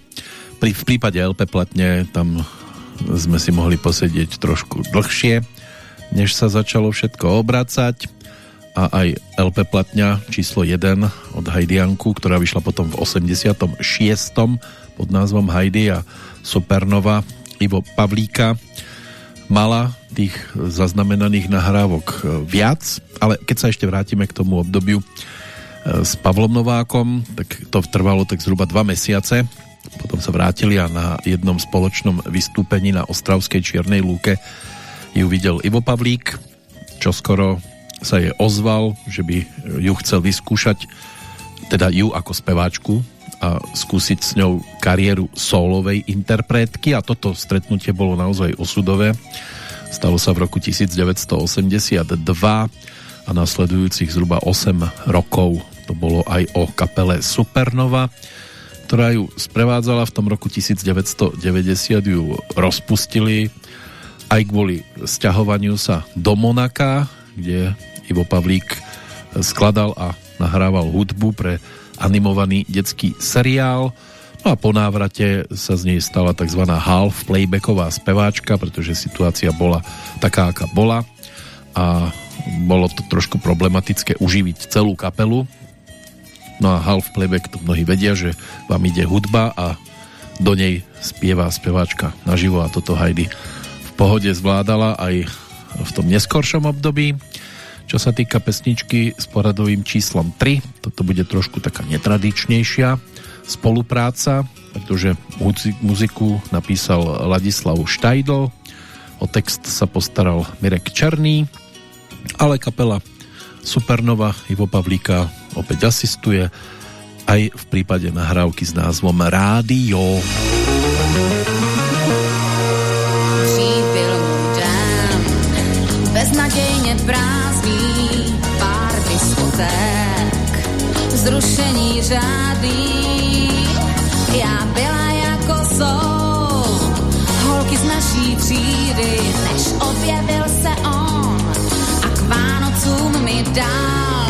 Pri, v prípade LP platne tam sme si mohli posedieť trošku dlhšie, než sa začalo všetko obracať a aj LP platňa číslo 1 od Hajdianku, ktorá vyšla potom v 86. pod názvom Heidi a Supernova Ivo Pavlíka mala tých zaznamenaných nahrávok viac, ale keď sa ešte vrátime k tomu obdobiu e, s Pavlom Novákom, tak to trvalo tak zhruba dva mesiace. Potom sa vrátili a na jednom spoločnom vystúpení na Ostravskej Čiernej lúke ju videl Ivo Pavlík, čo skoro sa je ozval, že by ju chcel vyskúšať, teda ju ako speváčku a skúsiť s ňou kariéru solovej interpretky a toto stretnutie bolo naozaj osudové. Stalo sa v roku 1982 a nasledujúcich zhruba 8 rokov. To bolo aj o kapele Supernova, ktorá ju sprevádzala. V tom roku 1990 ju rozpustili aj kvôli sťahovaniu sa do Monaka, kde Ivo Pavlík skladal a nahrával hudbu pre animovaný detský seriál. No a po návrate sa z nej stala tzv. half playbacková speváčka, pretože situácia bola taká, aká bola a bolo to trošku problematické uživiť celú kapelu. No a half playback to mnohí vedia, že vám ide hudba a do nej spieva speváčka naživo a toto Heidi v pohode zvládala aj v tom neskoršom období. Čo sa týka pesničky s poradovým číslom 3, toto bude trošku taká netradičnejšia spolupráca, pretože muziku napísal Ladislav Štajdl, o text sa postaral Mirek Černý, ale kapela Supernova Ivo Pavlíka opäť asistuje aj v prípade nahrávky s názvom Rádio. Dřív zrušení řádný. Já byla jako jsou, holky z naší třídy, než objevil se on a k Vánocům mi dal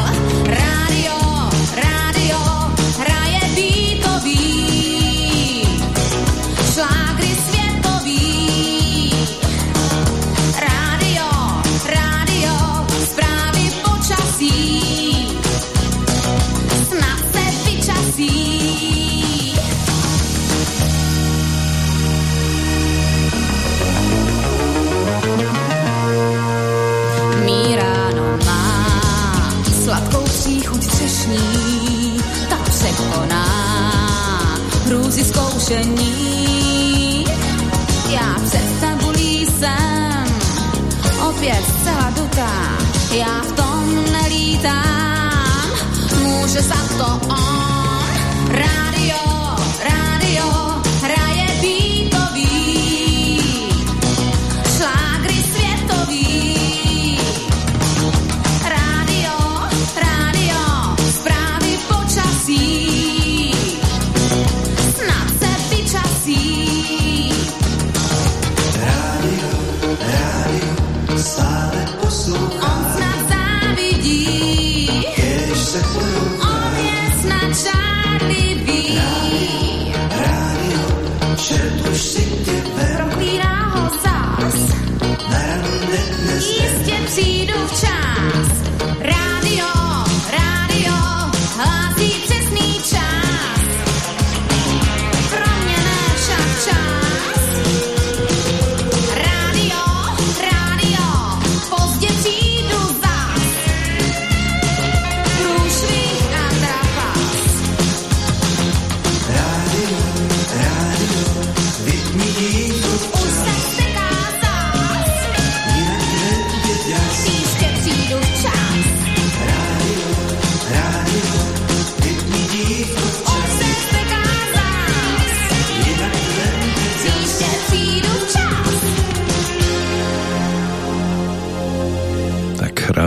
může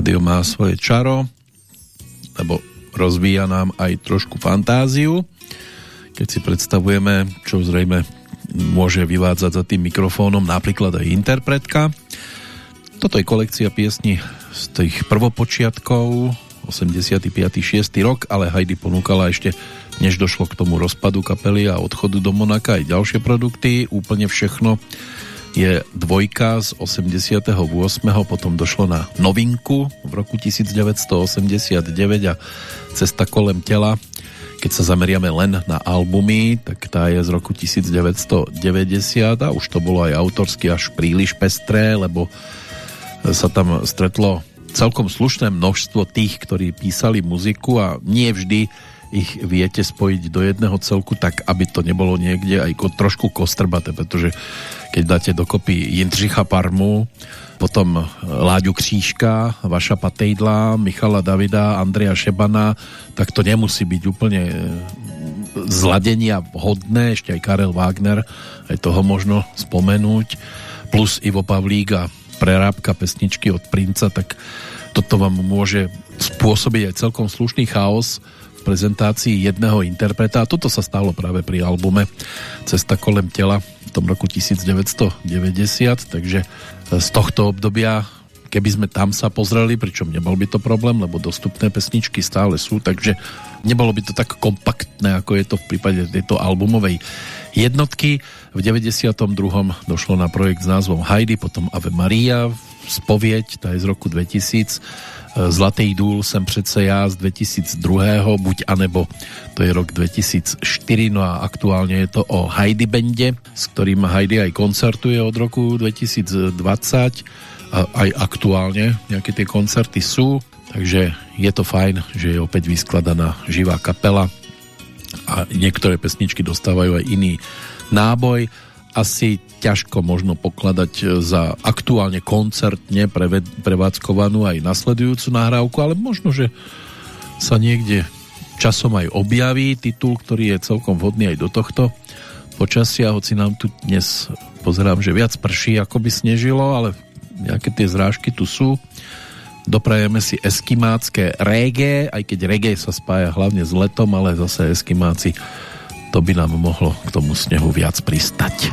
rádio má svoje čaro, lebo rozvíja nám aj trošku fantáziu. Keď si predstavujeme, čo zrejme môže vyvádzať za tým mikrofónom, napríklad aj interpretka. Toto je kolekcia piesní z tých prvopočiatkov, 85. 6. rok, ale Heidi ponúkala ešte, než došlo k tomu rozpadu kapely a odchodu do Monaka aj ďalšie produkty, úplne všechno je dvojka z 88. Potom došlo na novinku v roku 1989 a Cesta kolem tela. Keď sa zameriame len na albumy, tak tá je z roku 1990 a už to bolo aj autorsky až príliš pestré, lebo sa tam stretlo celkom slušné množstvo tých, ktorí písali muziku a nie vždy ich viete spojiť do jedného celku tak, aby to nebolo niekde aj trošku kostrbaté, pretože keď dáte dokopy Jindřicha Parmu, potom Láďu Křížka, Vaša Patejdla, Michala Davida, Andreja Šebana, tak to nemusí byť úplne e, zladenia hodné, ešte aj Karel Wagner, aj toho možno spomenúť, plus Ivo Pavlík a prerábka pesničky od Princa, tak toto vám môže spôsobiť aj celkom slušný chaos prezentácii jedného interpreta. A toto sa stalo práve pri albume Cesta kolem tela tom roku 1990, takže e, z tohto obdobia keby sme tam sa pozreli, pričom nebol by to problém, lebo dostupné pesničky stále sú, takže nebolo by to tak kompaktné, ako je to v prípade tejto albumovej jednotky. V 92. došlo na projekt s názvom Heidi, potom Ave Maria, Spovieť, tá je z roku 2000, Zlatý důl jsem přece já z 2002. buď anebo to je rok 2004 no a aktuálně je to o Heidi Bende, s ktorým Heidi aj koncertuje od roku 2020 a aj aktuálne nejaké tie koncerty sú, takže je to fajn, že je opäť vyskladaná živá kapela a niektoré pesničky dostávajú aj iný náboj asi ťažko možno pokladať e, za aktuálne koncertne prevádzkovanú aj nasledujúcu nahrávku, ale možno, že sa niekde časom aj objaví titul, ktorý je celkom vhodný aj do tohto počasia, hoci nám tu dnes pozerám, že viac prší, ako by snežilo, ale nejaké tie zrážky tu sú. Doprajeme si eskimácké reggae, aj keď reggae sa spája hlavne s letom, ale zase eskimáci to by nám mohlo k tomu snehu viac pristať.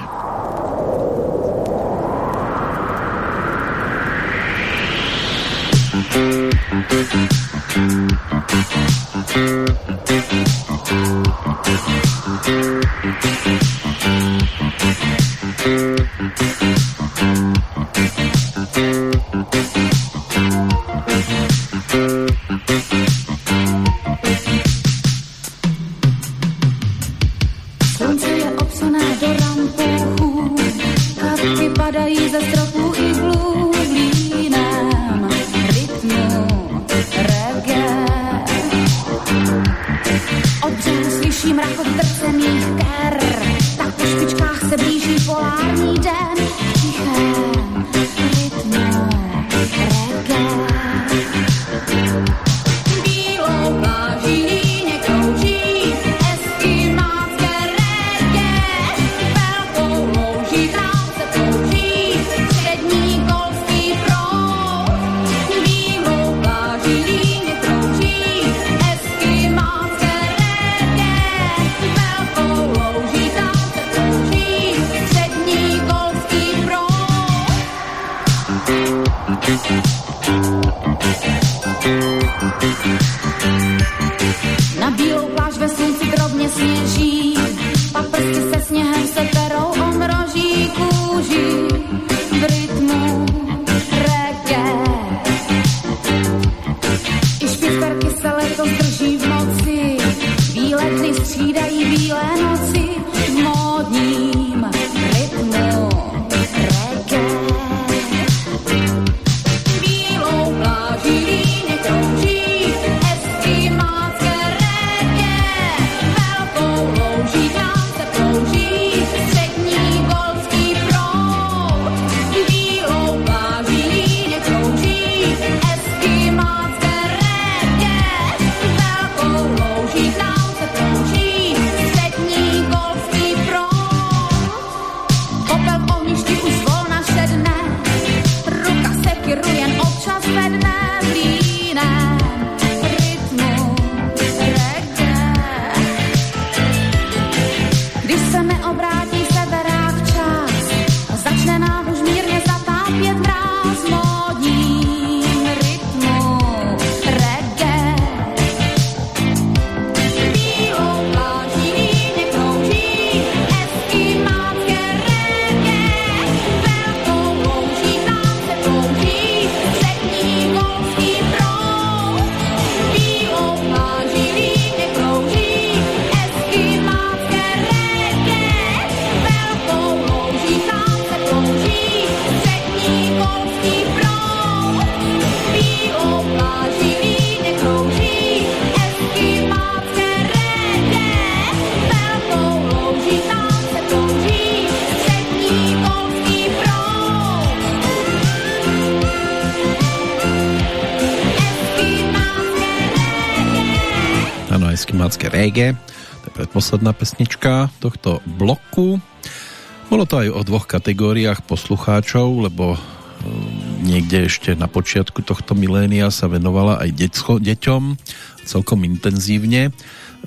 Thank padají ze stropů i z blůdlí nám rytmu reggae. Odsud slyším rakot srdce mých ker, tak po špičkách se blíží polární den. Na bílou pláž ve slunci drobně sněží, paprsky se sněhem se Predposledná pesnička tohto bloku. Bolo to aj o dvoch kategóriách poslucháčov, lebo niekde ešte na počiatku tohto milénia sa venovala aj detsko, deťom. Celkom intenzívne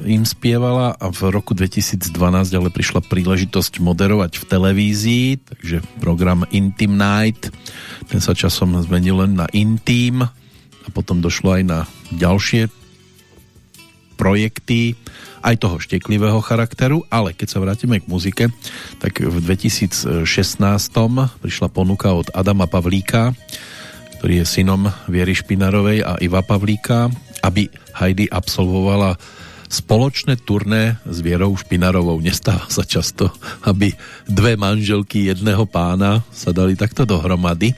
im spievala a v roku 2012 ale prišla príležitosť moderovať v televízii, takže program Intim Night, ten sa časom zmenil len na Intim a potom došlo aj na ďalšie projekty aj toho šteklivého charakteru, ale keď sa vrátime k muzike, tak v 2016 prišla ponuka od Adama Pavlíka, ktorý je synom Viery Špinarovej a Iva Pavlíka, aby Heidi absolvovala spoločné turné s Vierou Špinarovou. Nestáva sa často, aby dve manželky jedného pána sa dali takto dohromady.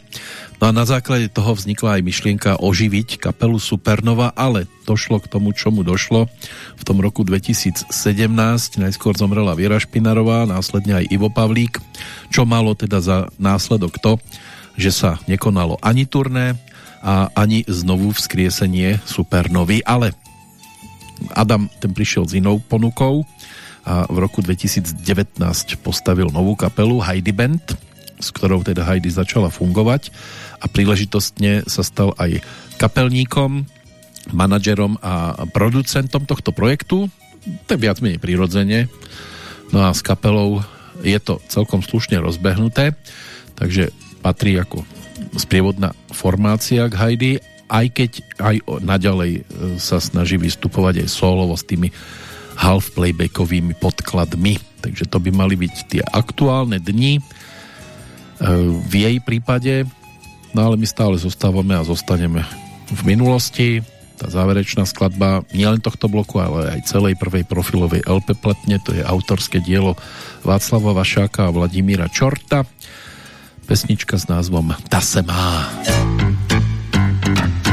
No a na základe toho vznikla aj myšlienka oživiť kapelu Supernova, ale došlo k tomu, čomu došlo. V tom roku 2017 najskôr zomrela Viera Špinarová, následne aj Ivo Pavlík, čo malo teda za následok to, že sa nekonalo ani turné a ani znovu vzkriesenie Supernovy, ale Adam ten prišiel s inou ponukou a v roku 2019 postavil novú kapelu Heidi Band, s ktorou teda Heidi začala fungovať a príležitostne sa stal aj kapelníkom, manažerom a producentom tohto projektu, tak viac menej prirodzene. No a s kapelou je to celkom slušne rozbehnuté, takže patrí ako sprievodná formácia k Heidi, aj keď aj naďalej e, sa snaží vystupovať aj solovo s tými half playbackovými podkladmi. Takže to by mali byť tie aktuálne dni v jej prípade No ale my stále zostávame a zostaneme v minulosti. Tá záverečná skladba nielen tohto bloku, ale aj celej prvej profilovej LP platne, to je autorské dielo Václava Vašáka a Vladimíra Čorta. Pesnička s názvom Ta se má. Ta se má.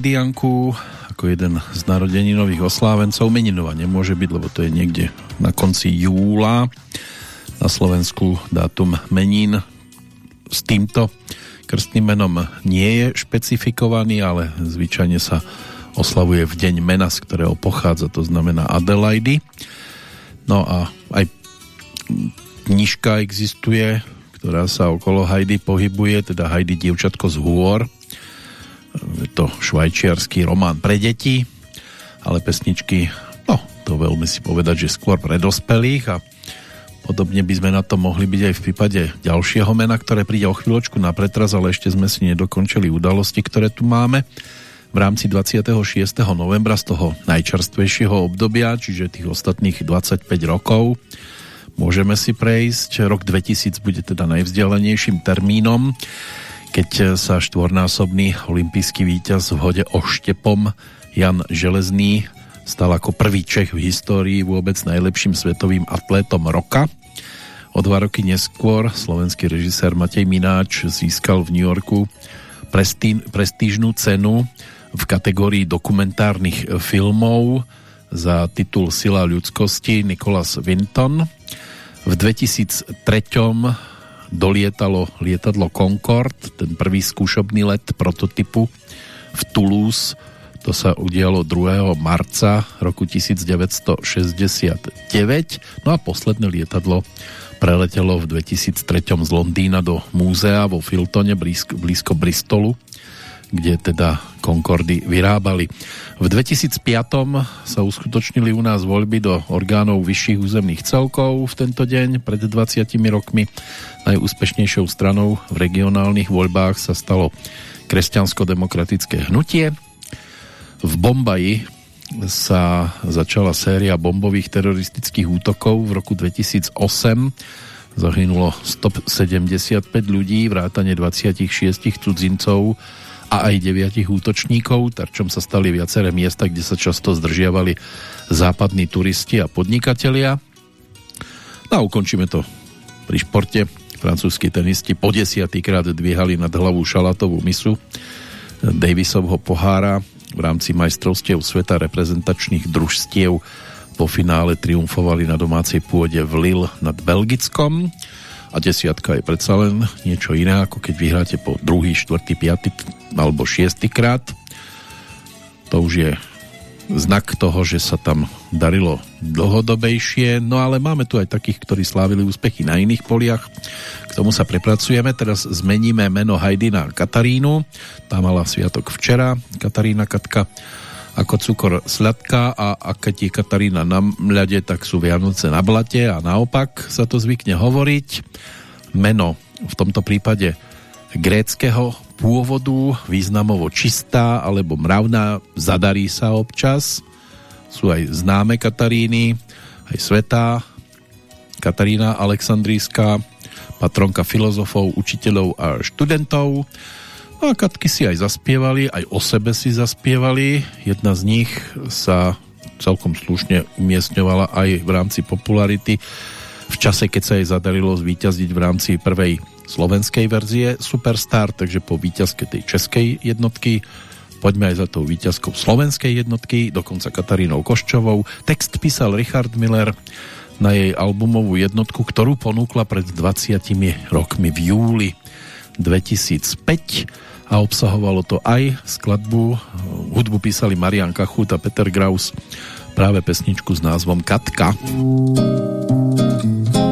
Hajdianku ako jeden z narodeninových oslávencov. Meninová nemôže byť, lebo to je niekde na konci júla. Na Slovensku dátum menín s týmto krstným menom nie je špecifikovaný, ale zvyčajne sa oslavuje v deň mena, z ktorého pochádza, to znamená Adelaidy. No a aj knižka existuje, ktorá sa okolo Heidi pohybuje, teda Heidi dievčatko z hôr, to švajčiarsky román pre deti, ale pesničky, no to veľmi si povedať, že skôr pre dospelých a podobne by sme na to mohli byť aj v prípade ďalšieho mena, ktoré príde o chvíľočku na pretraz, ale ešte sme si nedokončili udalosti, ktoré tu máme v rámci 26. novembra z toho najčerstvejšieho obdobia, čiže tých ostatných 25 rokov. Môžeme si prejsť. Rok 2000 bude teda najvzdialenejším termínom keď sa štvornásobný olimpijský víťaz v hode oštepom Jan Železný stal ako prvý Čech v histórii vôbec najlepším svetovým atlétom roka. O dva roky neskôr slovenský režisér Matej Mináč získal v New Yorku prestížnú cenu v kategórii dokumentárnych filmov za titul Sila ľudskosti Nicholas Vinton. V 2003 dolietalo lietadlo Concorde, ten prvý skúšobný let prototypu v Toulouse. To sa udialo 2. marca roku 1969. No a posledné lietadlo preletelo v 2003 z Londýna do múzea vo Filtone blízko, blízko Bristolu kde teda Concordy vyrábali. V 2005 sa uskutočnili u nás voľby do orgánov vyšších územných celkov v tento deň pred 20 rokmi. Najúspešnejšou stranou v regionálnych voľbách sa stalo kresťansko-demokratické hnutie. V Bombaji sa začala séria bombových teroristických útokov v roku 2008 zahynulo 175 ľudí, vrátane 26 cudzincov a aj deviatich útočníkov, terčom sa stali viaceré miesta, kde sa často zdržiavali západní turisti a podnikatelia. No a ukončíme to pri športe. Francúzskí tenisti po desiatýkrát dvíhali nad hlavu šalatovú misu Davisovho pohára v rámci majstrovstiev sveta reprezentačných družstiev po finále triumfovali na domácej pôde v Lille nad Belgickom a desiatka je predsa len niečo iné, ako keď vyhráte po druhý, štvrtý, piatý alebo šiestý krát. To už je znak toho, že sa tam darilo dlhodobejšie, no ale máme tu aj takých, ktorí slávili úspechy na iných poliach. K tomu sa prepracujeme, teraz zmeníme meno Heidi na Katarínu. Tá mala sviatok včera, Katarína Katka ako cukor sladká a keď je Katarína na mľade, tak sú Vianoce na blate a naopak sa to zvykne hovoriť. Meno v tomto prípade gréckého pôvodu, významovo čistá alebo mravná, zadarí sa občas. Sú aj známe Kataríny, aj svetá Katarína Aleksandríska, patronka filozofov, učiteľov a študentov a Katky si aj zaspievali, aj o sebe si zaspievali. Jedna z nich sa celkom slušne umiestňovala aj v rámci popularity v čase, keď sa jej zadarilo zvíťaziť v rámci prvej slovenskej verzie Superstar, takže po víťazke tej českej jednotky poďme aj za tou víťazkou slovenskej jednotky, dokonca Katarínou Koščovou. Text písal Richard Miller na jej albumovú jednotku, ktorú ponúkla pred 20 rokmi v júli 2005 a obsahovalo to aj skladbu, hudbu písali Marian Kachut a Peter Graus, práve pesničku s názvom Katka. Katka.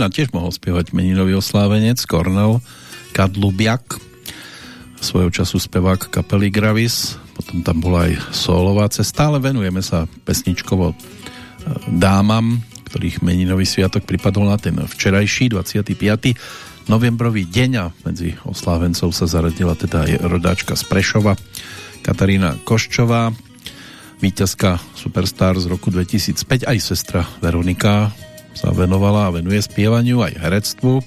Nám tiež mohol spievať meninový oslávenec Kornel Kadlubiak, svojho času spevák kapely Gravis, potom tam bola aj solová cesta, ale venujeme sa pesničkovo e, dámam, ktorých meninový sviatok pripadol na ten včerajší, 25. novembrový deň a medzi oslávencov sa zaradila teda aj rodáčka z Prešova, Katarína Koščová, víťazka Superstar z roku 2005, aj sestra Veronika sa venovala a venuje spievaniu aj herectvu.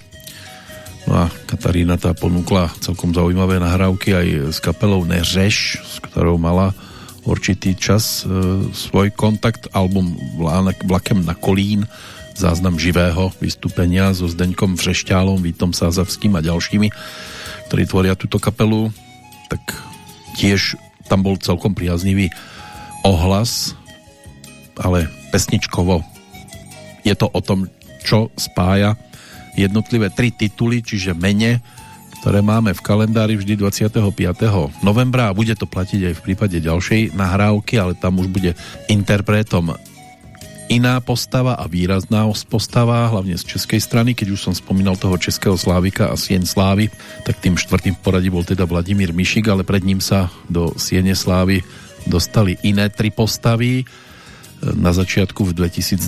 No a Katarína tá ponúkla celkom zaujímavé nahrávky aj s kapelou Neřeš, s ktorou mala určitý čas e, svoj kontakt, album Vlakem na Kolín, záznam živého vystúpenia so Zdeňkom Vřešťálom, Vítom Sázavským a ďalšími, ktorí tvoria túto kapelu, tak tiež tam bol celkom priaznivý ohlas, ale pesničkovo je to o tom, čo spája jednotlivé tri tituly, čiže mene, ktoré máme v kalendári vždy 25. novembra a bude to platiť aj v prípade ďalšej nahrávky, ale tam už bude interpretom iná postava a výrazná postava, hlavne z českej strany, keď už som spomínal toho českého Slávika a Sien Slávy, tak tým štvrtým v poradí bol teda Vladimír Mišik, ale pred ním sa do Siene Slávy dostali iné tri postavy. Na začiatku v 2022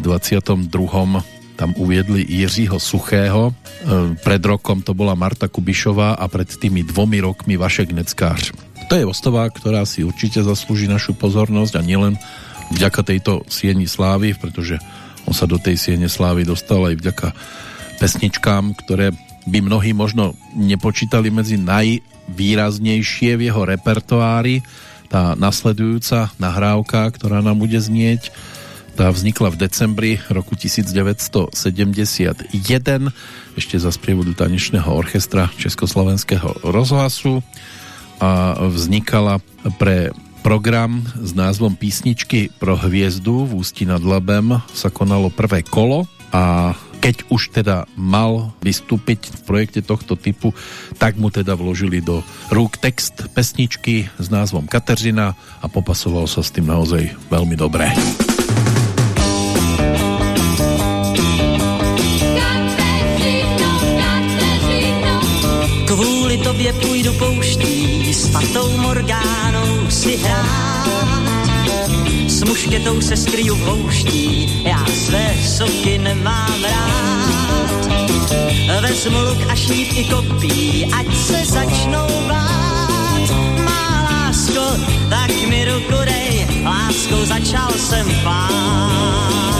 tam uviedli Jiřího Suchého. E, pred rokom to bola Marta Kubišová a pred tými dvomi rokmi Vašek Neckář. To je ostava, ktorá si určite zaslúži našu pozornosť a nielen vďaka tejto Sieni Slávy, pretože on sa do tej Siene Slávy dostal aj vďaka pesničkám, ktoré by mnohí možno nepočítali medzi najvýraznejšie v jeho repertoári. Tá nasledujúca nahrávka, ktorá nám bude znieť, tá vznikla v decembri roku 1971 ešte za sprievodu tanečného orchestra Československého rozhlasu. A vznikala pre program s názvom Písničky pro hviezdu v Ústí nad Labem. Sa konalo prvé kolo a keď už teda mal vystúpiť v projekte tohto typu, tak mu teda vložili do rúk text pesničky s názvom Kateřina a popasoval sa s tým naozaj veľmi dobre. Kvůli tobě půjdu pouští s patou Morgánou si hrát. S mušketou se skryju v houští, já své soky nemám rád. Vezmu luk a šíp i kopí, ať se začnou bát. Má lásko, tak mi ruku dej, láskou začal jsem pát.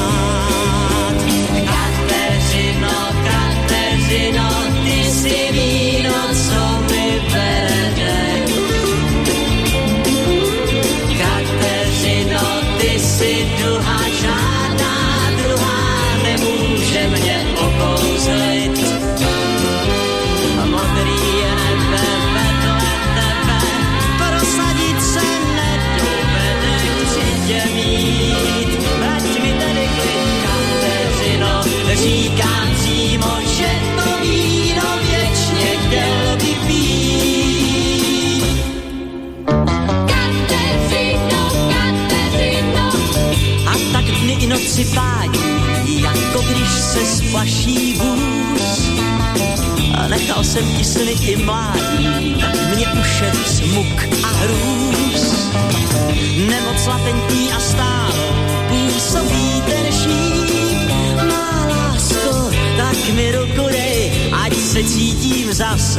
Pádí, jako když se splaší vůz. A nechal jsem ti sny i mládí, tak mě ušet smuk a hrůz. Nemoc latentní a stálou působí ten šíp. Má lásko, tak mi ruku ať se cítím zas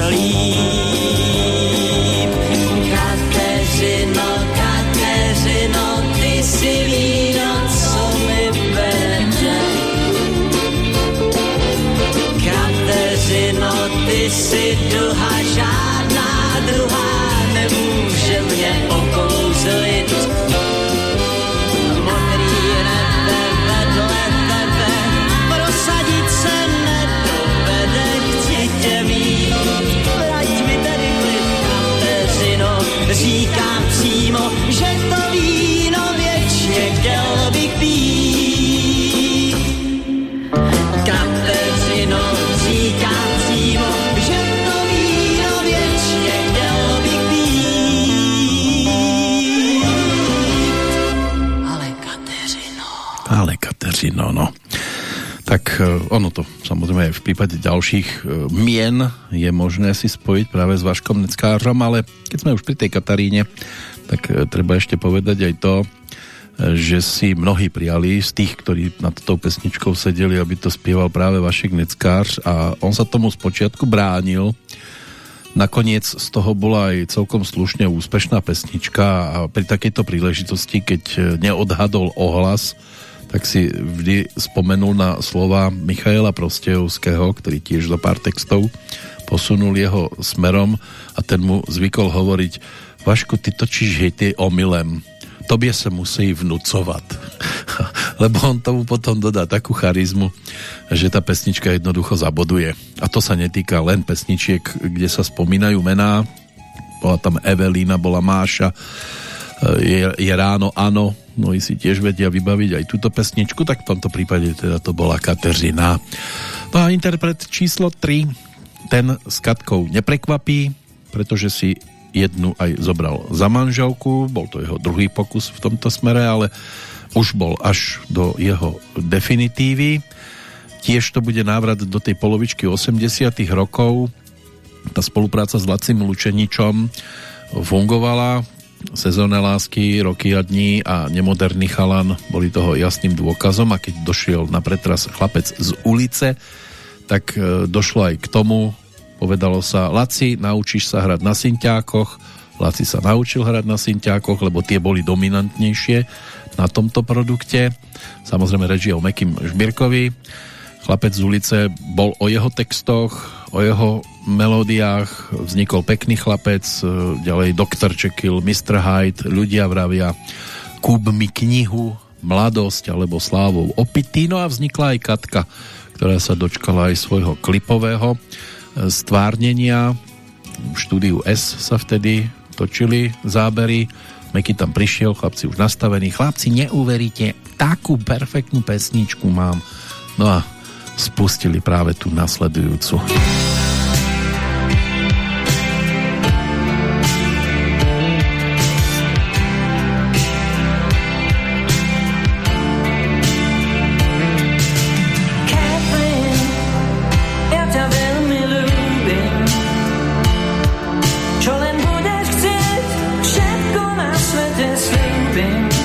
ono to samozrejme aj v prípade ďalších e, mien je možné si spojiť práve s Vaškom Neckářom, ale keď sme už pri tej Kataríne, tak e, treba ešte povedať aj to, že si mnohí prijali z tých, ktorí nad tou pesničkou sedeli, aby to spieval práve Vašek Neckář a on sa tomu zpočiatku bránil. Nakoniec z toho bola aj celkom slušne úspešná pesnička a pri takejto príležitosti, keď neodhadol ohlas, tak si vždy spomenul na slova Michaela Prostejovského, ktorý tiež za pár textov posunul jeho smerom a ten mu zvykol hovoriť Vašku, ty točíš hejty omylem. Tobie sa musí vnúcovať. [LAUGHS] Lebo on tomu potom dodá takú charizmu, že tá pesnička jednoducho zaboduje. A to sa netýka len pesničiek, kde sa spomínajú mená. Bola tam Evelína, bola Máša, je, je ráno, áno, mnohí si tiež vedia vybaviť aj túto pesničku, tak v tomto prípade teda to bola Kateřina. No a interpret číslo 3, ten s Katkou neprekvapí, pretože si jednu aj zobral za manželku, bol to jeho druhý pokus v tomto smere, ale už bol až do jeho definitívy. Tiež to bude návrat do tej polovičky 80 rokov. Tá spolupráca s Lacim Lučeničom fungovala, sezónne lásky, roky a dní a nemoderný chalan boli toho jasným dôkazom a keď došiel na pretras chlapec z ulice, tak e, došlo aj k tomu, povedalo sa, Laci, naučíš sa hrať na synťákoch, Laci sa naučil hrať na synťákoch, lebo tie boli dominantnejšie na tomto produkte. Samozrejme je o Mekým Žbírkovi. Chlapec z ulice bol o jeho textoch, o jeho melódiách vznikol pekný chlapec, e, ďalej Dr. Jekyll, Mr. Hyde, ľudia vravia, kúp mi knihu, mladosť alebo slávou opity, no a vznikla aj Katka, ktorá sa dočkala aj svojho klipového e, stvárnenia. V štúdiu S sa vtedy točili zábery, Meky tam prišiel, chlapci už nastavení. Chlapci, neuveríte, takú perfektnú pesničku mám. No a spustili práve tú nasledujúcu. things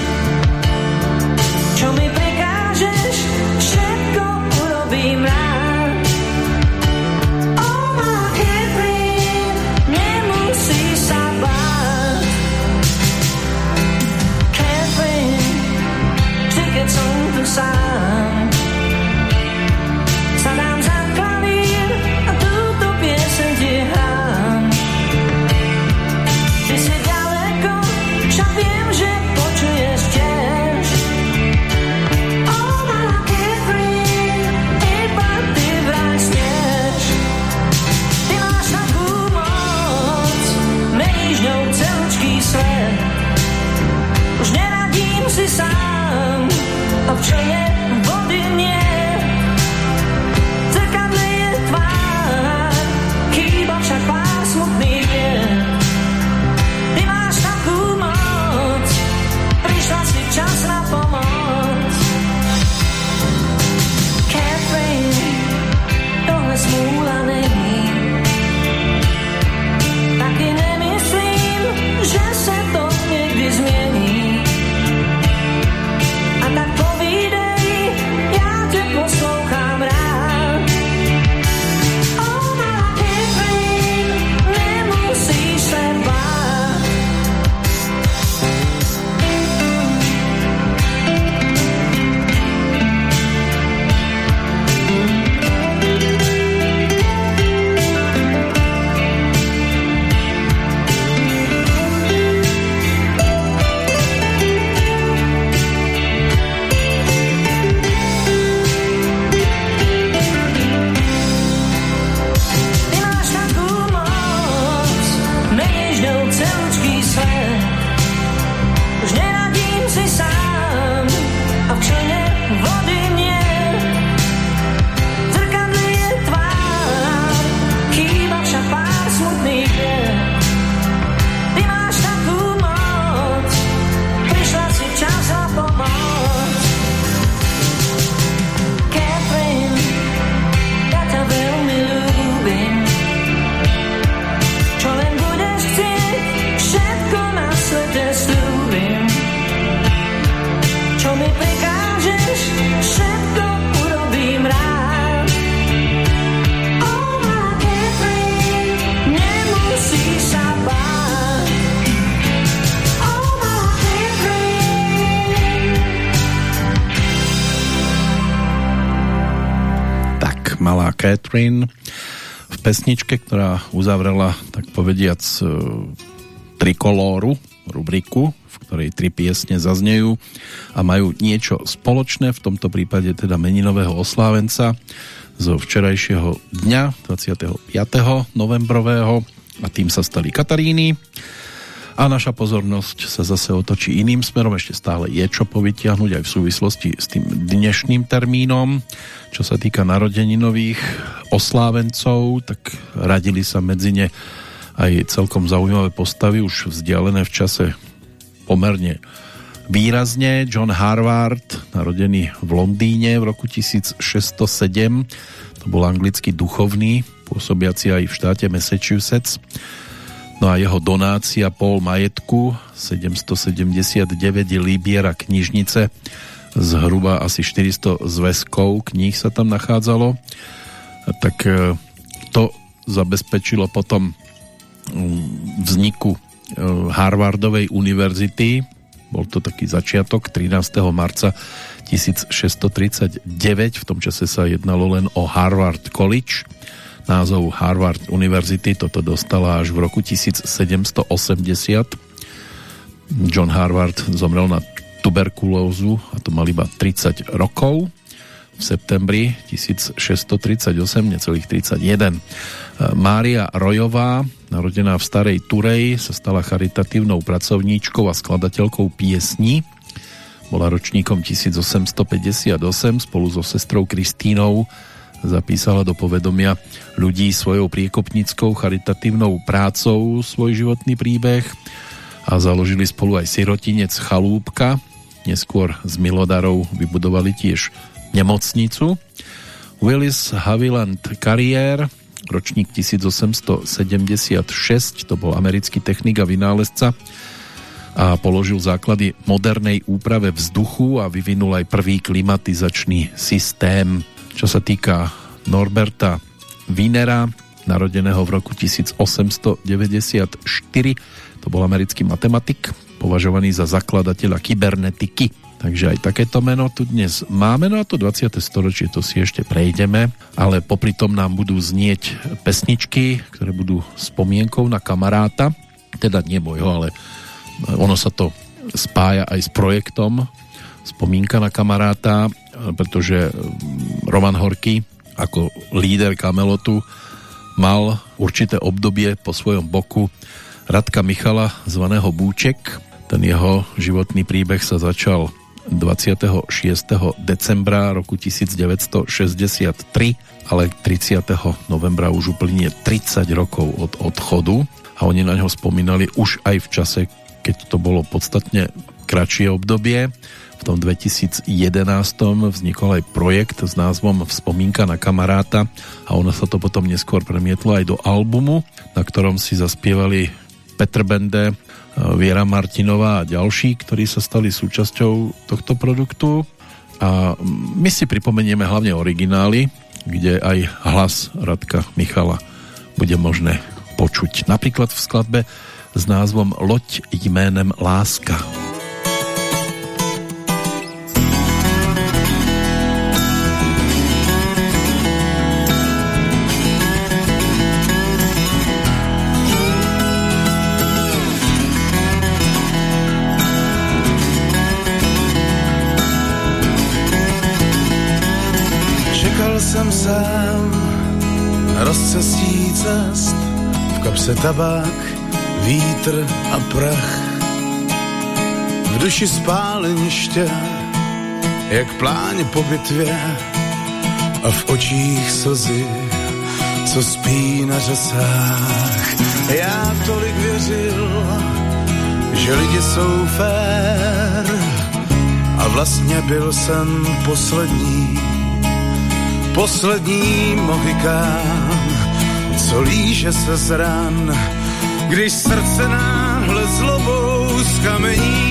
e, trikolóru, rubriku, v ktorej tri piesne zaznejú a majú niečo spoločné, v tomto prípade teda meninového oslávenca zo včerajšieho dňa, 25. novembrového a tým sa stali Kataríny a naša pozornosť sa zase otočí iným smerom, ešte stále je čo povytiahnuť aj v súvislosti s tým dnešným termínom. Čo sa týka narodeninových oslávencov, tak radili sa medzi ne aj celkom zaujímavé postavy, už vzdialené v čase pomerne výrazne. John Harvard, narodený v Londýne v roku 1607, to bol anglický duchovný, pôsobiaci aj v štáte Massachusetts No a jeho donácia pol majetku 779 Libiera knižnice zhruba asi 400 zväzkov kníh sa tam nachádzalo tak e, to zabezpečilo potom vzniku e, Harvardovej univerzity bol to taký začiatok 13. marca 1639 v tom čase sa jednalo len o Harvard College názov Harvard University. Toto dostala až v roku 1780. John Harvard zomrel na tuberkulózu a to mal iba 30 rokov v septembri 1638, necelých 31. Mária Rojová, narodená v Starej Turej, sa stala charitatívnou pracovníčkou a skladateľkou piesní. Bola ročníkom 1858 spolu so sestrou Kristínou zapísala do povedomia ľudí svojou priekopnickou charitatívnou prácou svoj životný príbeh a založili spolu aj sirotinec Chalúbka. Neskôr z Milodarov vybudovali tiež nemocnicu. Willis Haviland Carrier, ročník 1876, to bol americký technik a vynálezca a položil základy modernej úprave vzduchu a vyvinul aj prvý klimatizačný systém. Čo sa týka Norberta Wienera, narodeného v roku 1894, to bol americký matematik, považovaný za zakladateľa kybernetiky. Takže aj takéto meno tu dnes máme, no a to 20. storočie to si ešte prejdeme, ale popri tom nám budú znieť pesničky, ktoré budú spomienkou na kamaráta, teda nie môjho, ale ono sa to spája aj s projektom Spomínka na kamaráta, pretože Roman Horky ako líder Kamelotu mal určité obdobie po svojom boku Radka Michala zvaného Búček. Ten jeho životný príbeh sa začal 26. decembra roku 1963, ale 30. novembra už uplynie 30 rokov od odchodu a oni na ňo spomínali už aj v čase, keď to bolo podstatne kratšie obdobie v tom 2011 vznikol aj projekt s názvom Vzpomínka na kamaráta a ono sa to potom neskôr premietlo aj do albumu, na ktorom si zaspievali Petr Bende, Viera Martinová a ďalší, ktorí sa stali súčasťou tohto produktu. A my si pripomenieme hlavne originály, kde aj hlas Radka Michala bude možné počuť. Napríklad v skladbe s názvom Loď jménem Láska. rozcestí kapse tabák, vítr a prach. V duši spáleniště, jak pláně po bitvě a v očích slzy, co spí na řasách. Já tolik věřil, že lidi jsou fér a vlastně byl jsem poslední poslední mohikán, co líže se z ran, když srdce náhle zlobou zkamení. Začaruj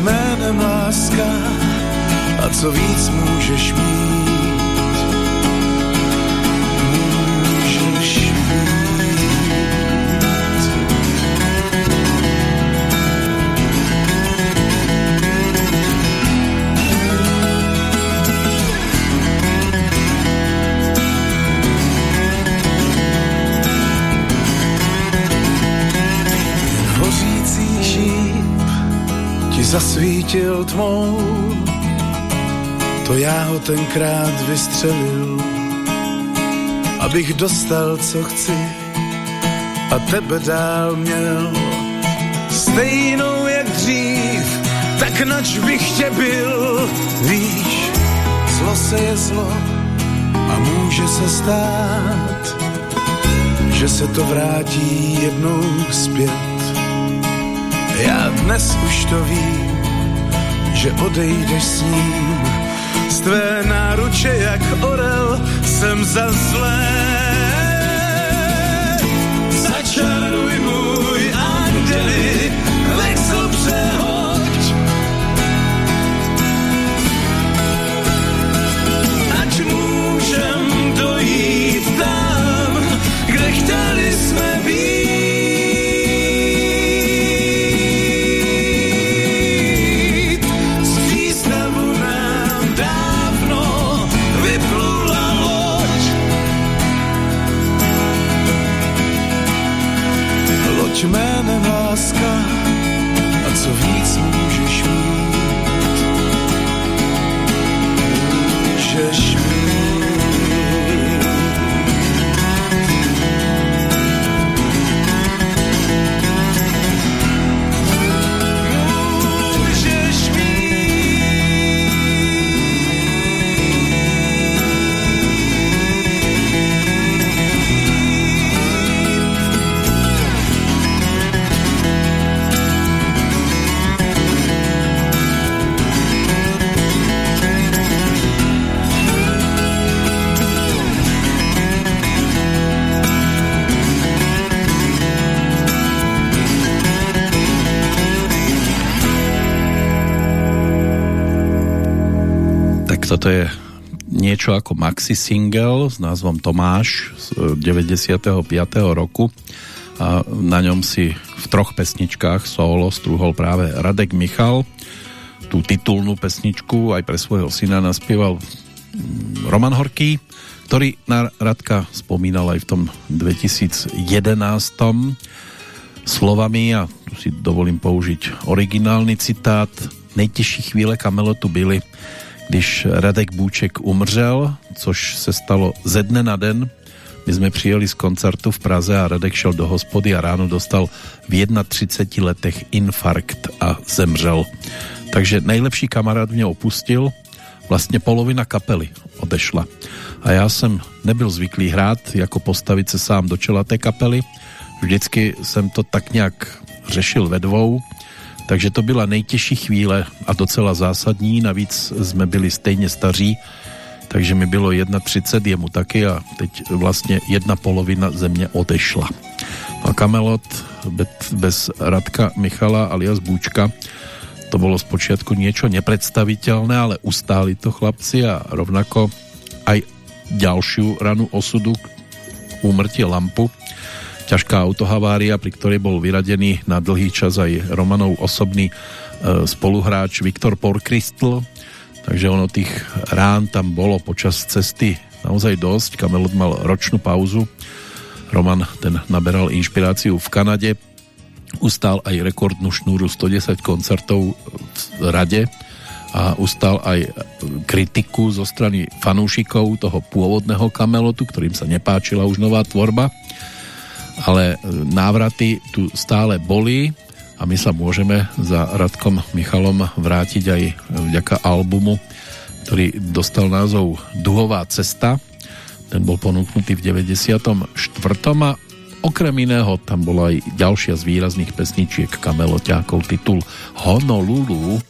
jménem láska a co víc můžeš mít. Zasvítil tmou, to já ho tenkrát vystřelil, abych dostal, co chci a tebe dál měl. Stejnou jak dřív, tak nač bych tě byl, víš, zlo se je zlo a může se stát, že se to vrátí jednou zpět. Já dnes už to vím, že odejdeš s ním. Z tvé náruče jak orel jsem za zlé. Začaruj můj anděli, vexl přehoď. Ať můžem dojít tam, kde chtěli jsme být. Toto je niečo ako maxi single s názvom Tomáš z 95. roku a na ňom si v troch pesničkách solo strúhol práve Radek Michal tú titulnú pesničku aj pre svojho syna naspieval mm, Roman Horký, ktorý na Radka spomínal aj v tom 2011 slovami a tu si dovolím použiť originálny citát Nejtěžší chvíle Kamelotu byly, když Radek Bůček umřel, což se stalo ze dne na den. My jsme přijeli z koncertu v Praze a Radek šel do hospody a ráno dostal v 31 letech infarkt a zemřel. Takže nejlepší kamarád mě opustil, vlastně polovina kapely odešla. A já jsem nebyl zvyklý hrát, jako postavit se sám do čela té kapely. Vždycky jsem to tak nějak řešil ve dvou, takže to byla nejtěžší chvíle a docela zásadní, navíc jsme byli stejně staří, takže mi bylo 31, jemu taky a teď vlastně jedna polovina země odešla. A Kamelot bez Radka Michala alias Búčka to bolo zpočiatku niečo nepredstaviteľné, ale ustáli to chlapci a rovnako aj ďalšiu ranu osudu úmrtie Lampu ťažká autohavária, pri ktorej bol vyradený na dlhý čas aj Romanov osobný e, spoluhráč Viktor Porkristl, takže ono tých rán tam bolo počas cesty naozaj dosť. Kamelot mal ročnú pauzu. Roman ten naberal inšpiráciu v Kanade. Ustal aj rekordnú šnúru 110 koncertov v rade a ustal aj kritiku zo strany fanúšikov toho pôvodného Kamelotu, ktorým sa nepáčila už nová tvorba ale návraty tu stále boli a my sa môžeme za Radkom Michalom vrátiť aj vďaka albumu, ktorý dostal názov Duhová cesta. Ten bol ponúknutý v 94. a okrem iného tam bola aj ďalšia z výrazných pesničiek Kameloťákov titul Honolulu.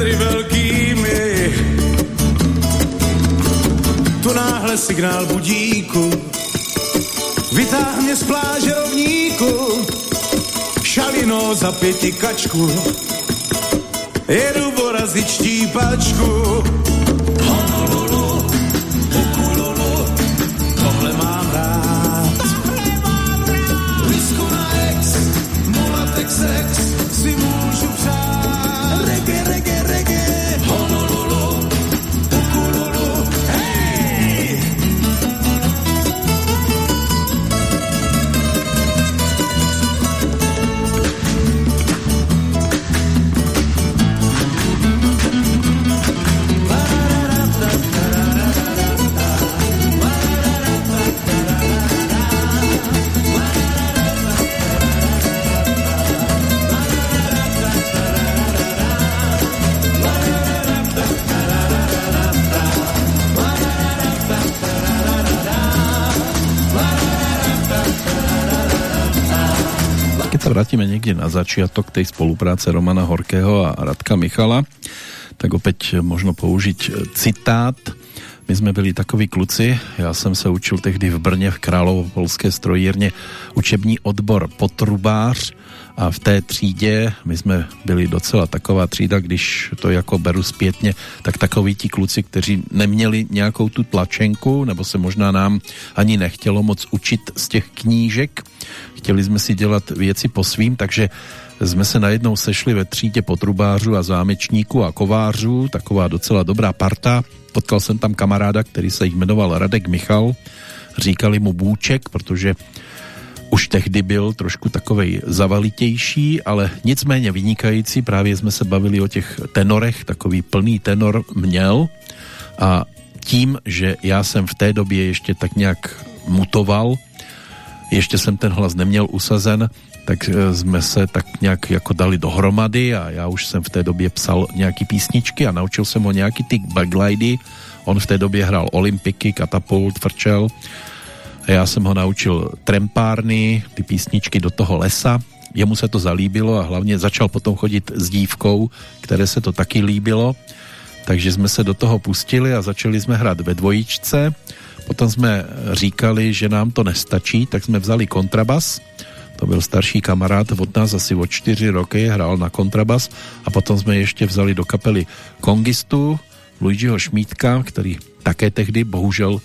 Jadry velkými. Tu náhle signál budíku, vytáh mě z pláže rovníku, šalino za pěti kačku, jedu porazit štípačku. Niekde na začiatok tej spolupráce Romana Horkého a Radka Michala, tak opäť možno použiť citát. My sme byli takoví kluci, já jsem se učil tehdy v Brně v Královopolské strojírně učební odbor potrubář. A v té třídě, my jsme byli docela taková třída, když to jako beru zpětně, tak takoví ti kluci, kteří neměli nějakou tu tlačenku, nebo se možná nám ani nechtělo moc učit z těch knížek, chtěli jsme si dělat věci po svým, takže jsme se najednou sešli ve třídě potrubářů a zámečníků a kovářů, taková docela dobrá parta. Potkal jsem tam kamaráda, který se jmenoval Radek Michal, říkali mu Bůček, protože už tehdy byl trošku takovej zavalitější, ale nicméně vynikající. Právě jsme se bavili o těch tenorech, takový plný tenor měl a tím, že já jsem v té době ještě tak nějak mutoval, ještě jsem ten hlas neměl usazen, tak e, jsme se tak nějak jako dali dohromady a já už jsem v té době psal nějaký písničky a naučil jsem ho nějaký ty backlidy. On v té době hrál Olympiky, Katapult, Frčel a já jsem ho naučil trempárny, ty písničky do toho lesa. Jemu se to zalíbilo a hlavně začal potom chodit s dívkou, které se to taky líbilo. Takže jsme se do toho pustili a začali jsme hrát ve dvojičce. Potom jsme říkali, že nám to nestačí, tak jsme vzali kontrabas. To byl starší kamarád od nás asi o 4 roky, hrál na kontrabas a potom jsme ještě vzali do kapely kongistu Luigiho Šmítka, který také tehdy bohužel uh,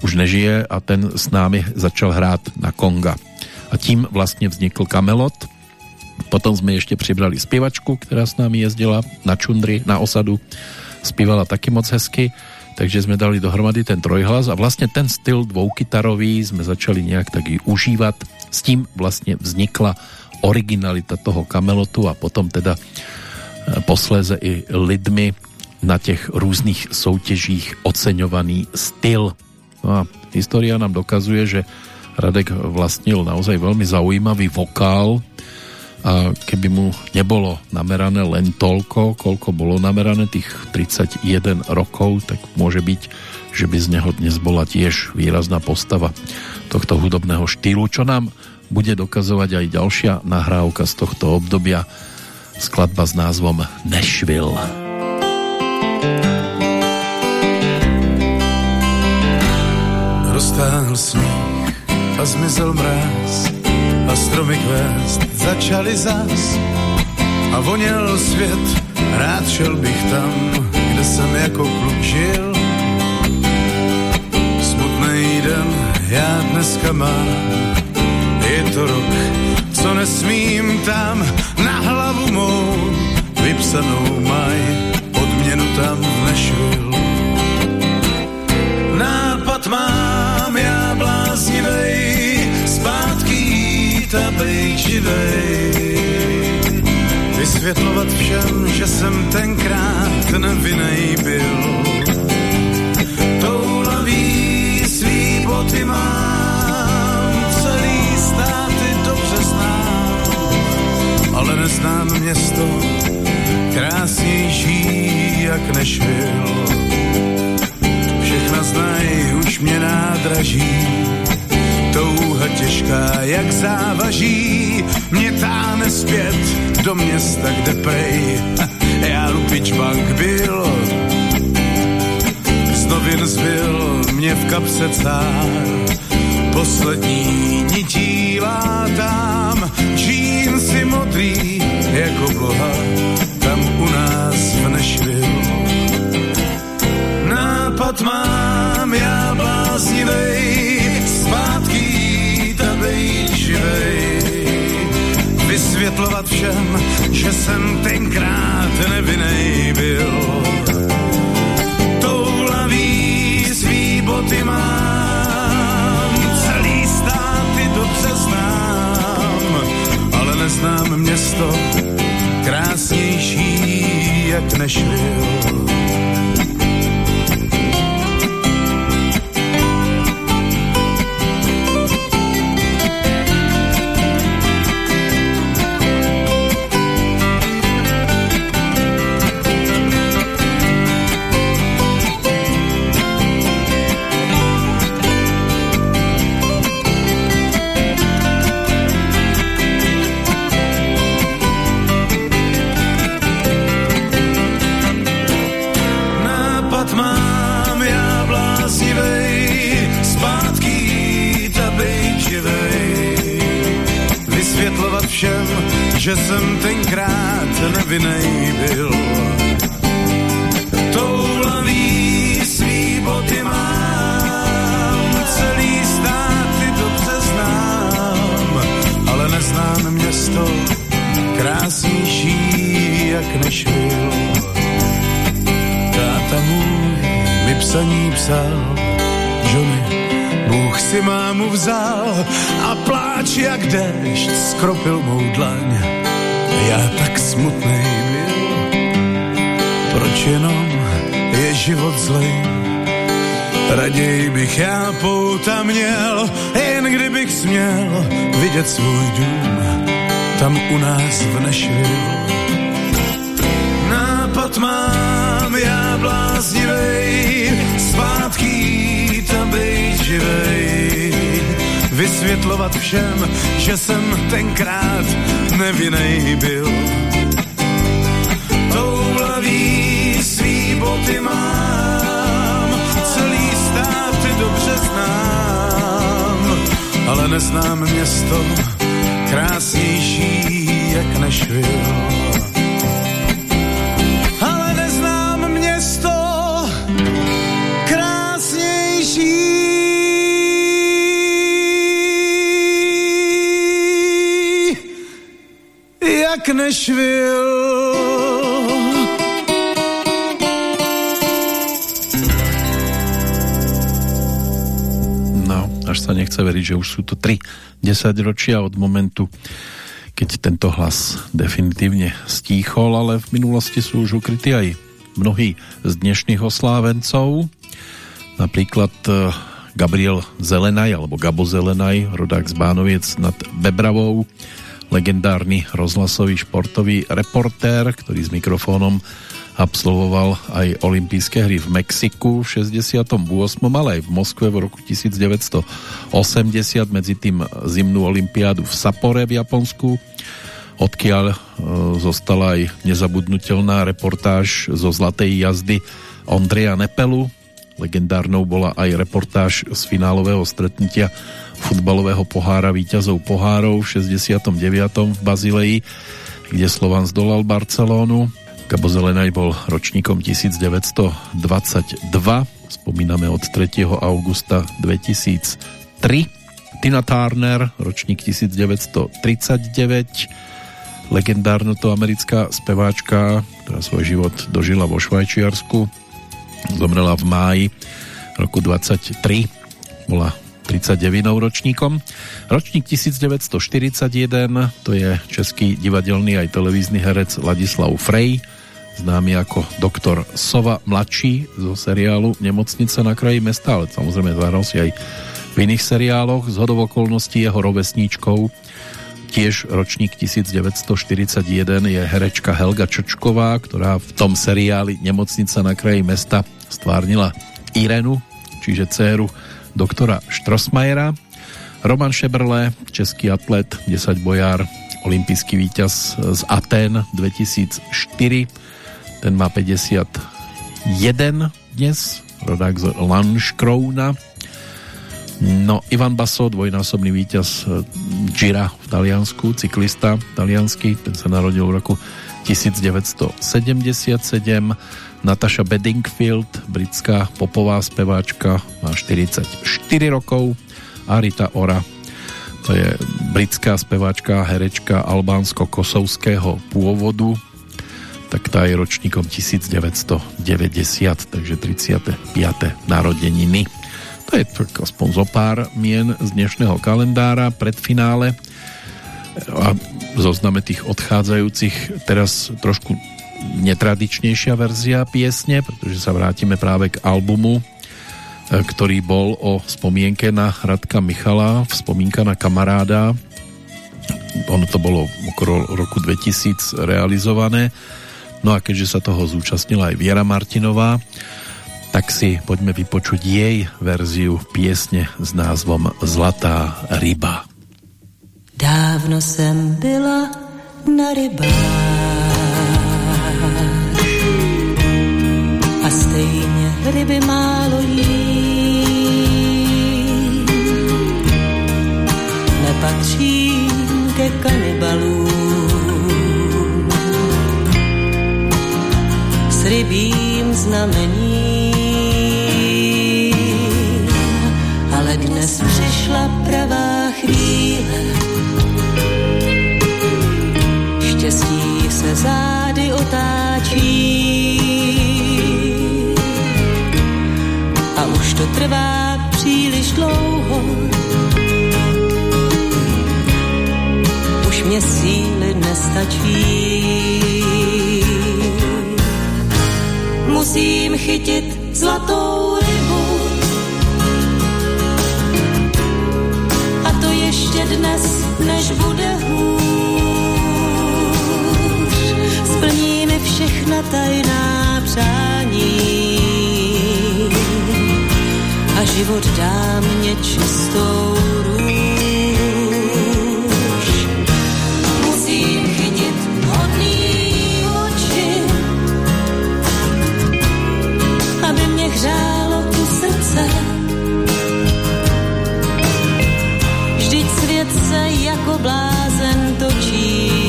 už nežije a ten s námi začal hrát na konga. A tím vlastně vznikl Kamelot. Potom jsme ještě přibrali zpěvačku, která s námi jezdila na čundry, na osadu. Zpívala taky moc hezky takže jsme dali dohromady ten trojhlas a vlastně ten styl dvoukytarový jsme začali nějak taky užívat. S tím vlastně vznikla originalita toho kamelotu a potom teda e, posléze i lidmi na těch různých soutěžích oceňovaný styl. No a história nám dokazuje, že Radek vlastnil naozaj veľmi zaujímavý vokál a keby mu nebolo namerané len toľko, koľko bolo namerané, tých 31 rokov, tak môže byť, že by z neho dnes bola tiež výrazná postava tohto hudobného štýlu, čo nám bude dokazovať aj ďalšia nahrávka z tohto obdobia, skladba s názvom Nashville. Roztáhl sníh a zmizel mráz a stromy kvést začali zás a voněl svět, rád šel bych tam, kde jsem jako kluk žil. Já dneska mám, je to rok, co nesmím tam na hlavu mou vypsanou maj, odměnu tam v. Nápad mám já bláznivej, zpátky jít a. Vysvětlovat všem, že jsem tenkrát nevinej byl. Boty mám, celý státy dobře znám, ale neznám město krásnější jak Nashville. Všechna znají, už mě nádraží, touha těžká jak závaží, mě táhne zpět do města, kde prej [LAUGHS] já lupič bank byl. Novin zbyl mě v kapse cár, poslední nití látám, džínsy modrý jako bloha, tam u nás v Nashville. Nápad mám já bláznivej, zpátky bejt živej. Vysvětlovat všem, že jsem tenkrát nevinej byl. Boty mám, celý státy dobře znám, ale neznám město krásnější jak Nashville. Nevinej byl. Toulaví svý boty mám, celý státy dobře znám, ale neznám město krásnější jak Nashville. Táta můj mi psaní psal, Johnny, Bůh si mámu vzal a pláč jak déšť skropil mou dlaň. Já tak smutnej byl, proč jenom je život zlej? Raději bych já pouta měl, jen kdybych směl vidět svůj dům, tam u nás v Nashville. Nápad mám já bláznivej, zpátky a bejt živej. Vysvětlovat všem, že jsem tenkrát nevinej byl. Neznám město krásnější jak Nashville. Ale neznám město krásnější jak Nashville. Až sa nechce veriť, že už sú to 3 10 ročia od momentu, keď tento hlas definitívne stíchol, ale v minulosti sú už ukrytí aj mnohí z dnešných oslávencov. Napríklad e, Gabriel Zelenaj alebo Gabo Zelenaj, rodák z Bánoviec nad Bebravou, legendárny rozhlasový športový reportér, ktorý s mikrofónom absolvoval aj olympijské hry v Mexiku v 68. ale aj v Moskve v roku 1980 medzi tým zimnú olympiádu v Sapore v Japonsku odkiaľ e, zostala aj nezabudnutelná reportáž zo Zlatej jazdy Ondreja Nepelu. Legendárnou bola aj reportáž z finálového stretnutia futbalového pohára víťazov pohárov v 69. v Bazileji, kde Slovan zdolal Barcelónu. Gabo Zelenaj bol ročníkom 1922, spomíname od 3. augusta 2003. Tina Turner, ročník 1939, legendárno to americká speváčka, ktorá svoj život dožila vo Švajčiarsku, zomrela v máji roku 23, bola 39 ročníkom. Ročník 1941, to je český divadelný aj televízny herec Ladislav Frej, známy ako doktor Sova mladší zo seriálu Nemocnica na kraji mesta, ale samozrejme zahral si aj v iných seriáloch. Z hodov okolností jeho rovesníčkou tiež ročník 1941 je herečka Helga Čočková, ktorá v tom seriáli Nemocnica na kraji mesta stvárnila Irenu, čiže dceru doktora Štrosmajera. Roman Šebrle, český atlet, 10 bojár, olimpijský víťaz z Aten 2004 ten má 51 dnes, rodák z Lanškrouna. No, Ivan Basso, dvojnásobný víťaz eh, Gira v Taliansku, cyklista talianský, ten sa narodil v roku 1977. Natasha Bedingfield, britská popová speváčka, má 44 rokov. Arita Ora, to je britská speváčka, herečka albánsko-kosovského pôvodu, tak tá je ročníkom 1990, takže 35. narodeniny. To je aspoň zo pár mien z dnešného kalendára, predfinále a zozname tých odchádzajúcich teraz trošku netradičnejšia verzia piesne, pretože sa vrátime práve k albumu, e, ktorý bol o spomienke na Radka Michala, spomínka na kamaráda. Ono to bolo okolo roku 2000 realizované No a keďže sa toho zúčastnila aj Viera Martinová, tak si poďme vypočuť jej verziu piesne s názvom Zlatá ryba. Dávno jsem byla na rybách a stejně ryby málo jí. Nepatřím ke kanibalům s rybím znamením. Ale dnes přišla pravá chvíle, štěstí se zády otáčí. A už to trvá příliš dlouho, už mě síly nestačí. Musím chytit zlatou rybu. A to ještě dnes, než bude hůř. Splní mi všechna tajná přání. A život dá mě čistou Hledám mě hřálo tu srdce. Vždyť svět se jako blázen točí.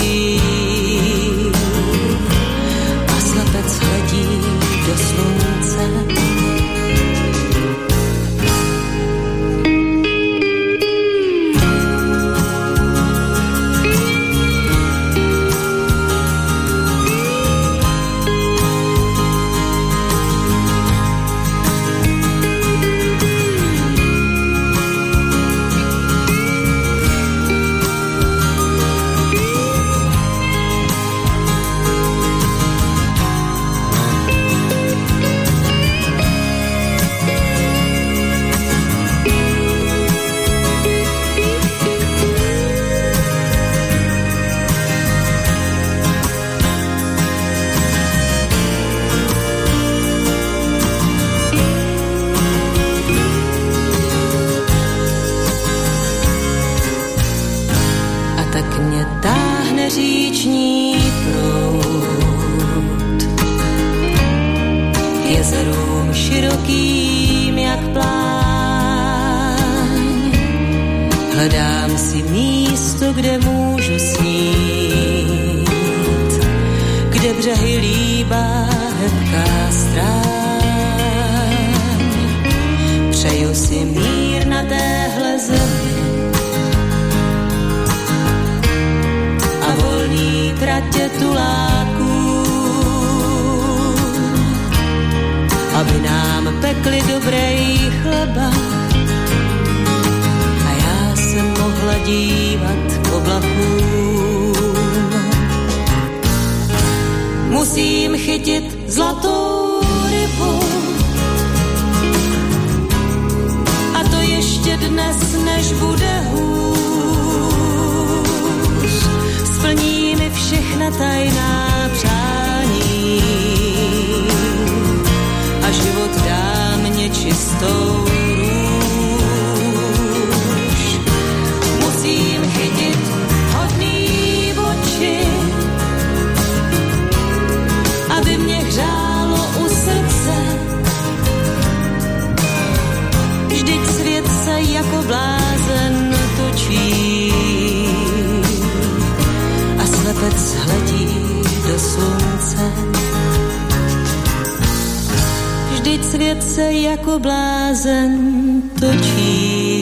Se jako blázen točí.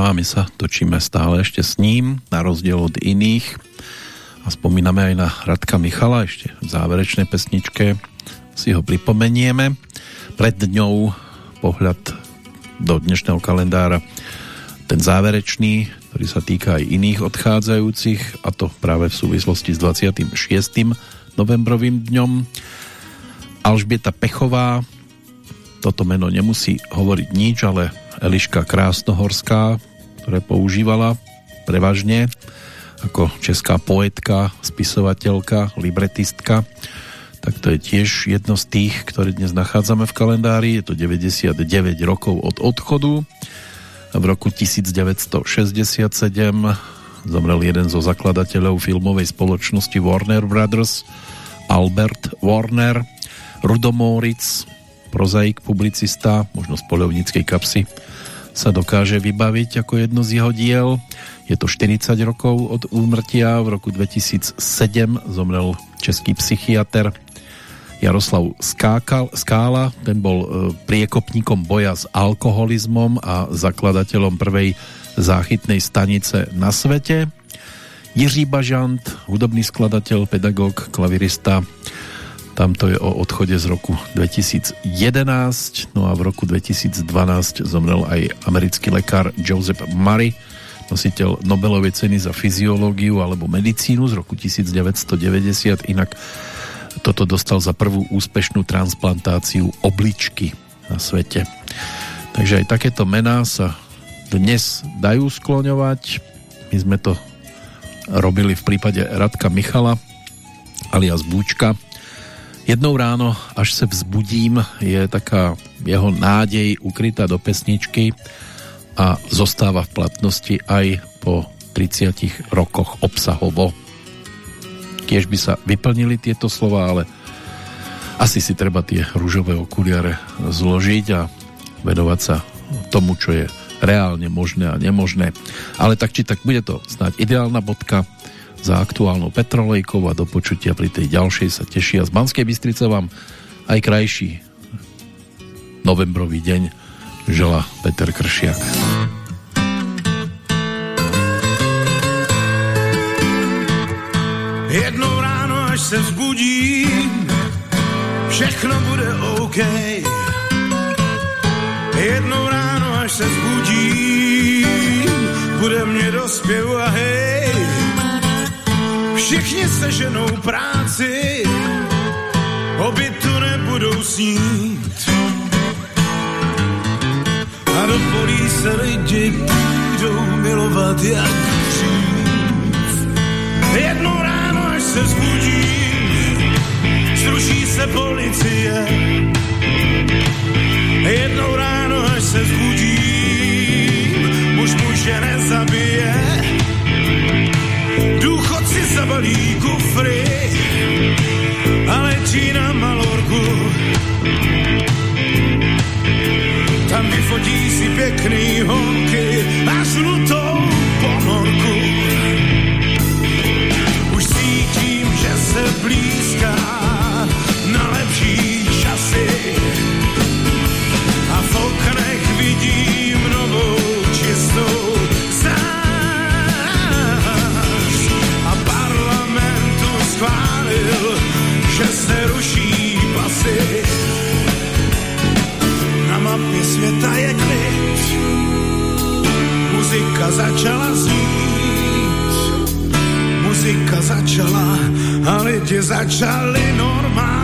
a my sa točíme stále ešte s ním, na rozdiel od iných. A spomíname aj na Radka Michala, ešte v záverečnej pesničke si ho pripomenieme. Pred dňou pohľad do dnešného kalendára ten záverečný, ktorý sa týka aj iných odchádzajúcich a to práve v súvislosti s 26. novembrovým dňom. Alžbieta Pechová, toto meno nemusí hovoriť nič, ale Eliška Krásnohorská, ktoré používala prevažne ako česká poetka, spisovateľka, libretistka. Tak to je tiež jedno z tých, ktoré dnes nachádzame v kalendári. Je to 99 rokov od odchodu. V roku 1967 zomrel jeden zo zakladateľov filmovej spoločnosti Warner Brothers, Albert Warner, Rudomóric, prozaik, publicista, možno z polovníckej kapsy, sa dokáže vybaviť ako jedno z jeho diel. Je to 40 rokov od úmrtia. V roku 2007 zomrel český psychiatr Jaroslav Skákal, Skála. Ten bol e, priekopníkom boja s alkoholizmom a zakladateľom prvej záchytnej stanice na svete. Jiří Bažant, hudobný skladateľ, pedagóg, klavirista, Tamto je o odchode z roku 2011, no a v roku 2012 zomrel aj americký lekár Joseph Murray, nositeľ Nobelovej ceny za fyziológiu alebo medicínu z roku 1990, inak toto dostal za prvú úspešnú transplantáciu obličky na svete. Takže aj takéto mená sa dnes dajú skloňovať. My sme to robili v prípade Radka Michala alias Búčka, Jednou ráno, až se vzbudím, je taká jeho nádej ukrytá do pesničky a zostáva v platnosti aj po 30 rokoch obsahovo. Kiež by sa vyplnili tieto slova, ale asi si treba tie rúžové okuliare zložiť a vedovať sa tomu, čo je reálne možné a nemožné. Ale tak či tak bude to snáď ideálna bodka za aktuálnou Petrolejkou a do počutia pri tej ďalšej sa tešia z Banskej Bystrice vám aj krajší novembrový deň žela Peter Kršiak. Jednou ráno, až se vzbudím, všechno bude OK. Jednou ráno, až se vzbudím, bude mě do a hej, Všichni seženou práci, tu nebudou snít. A do polí se lidi půjdou milovat jak dřív. Jednou ráno, se vzbudí, zruší se policie. Jednou ráno, až se vzbudí, muž muže nezabije. Důchodci zabalí kufry a letí na Malorku. Tam vyfotí si pěkný honky ta je klid, muzika začala znít, muzika začala a lidi začali normálně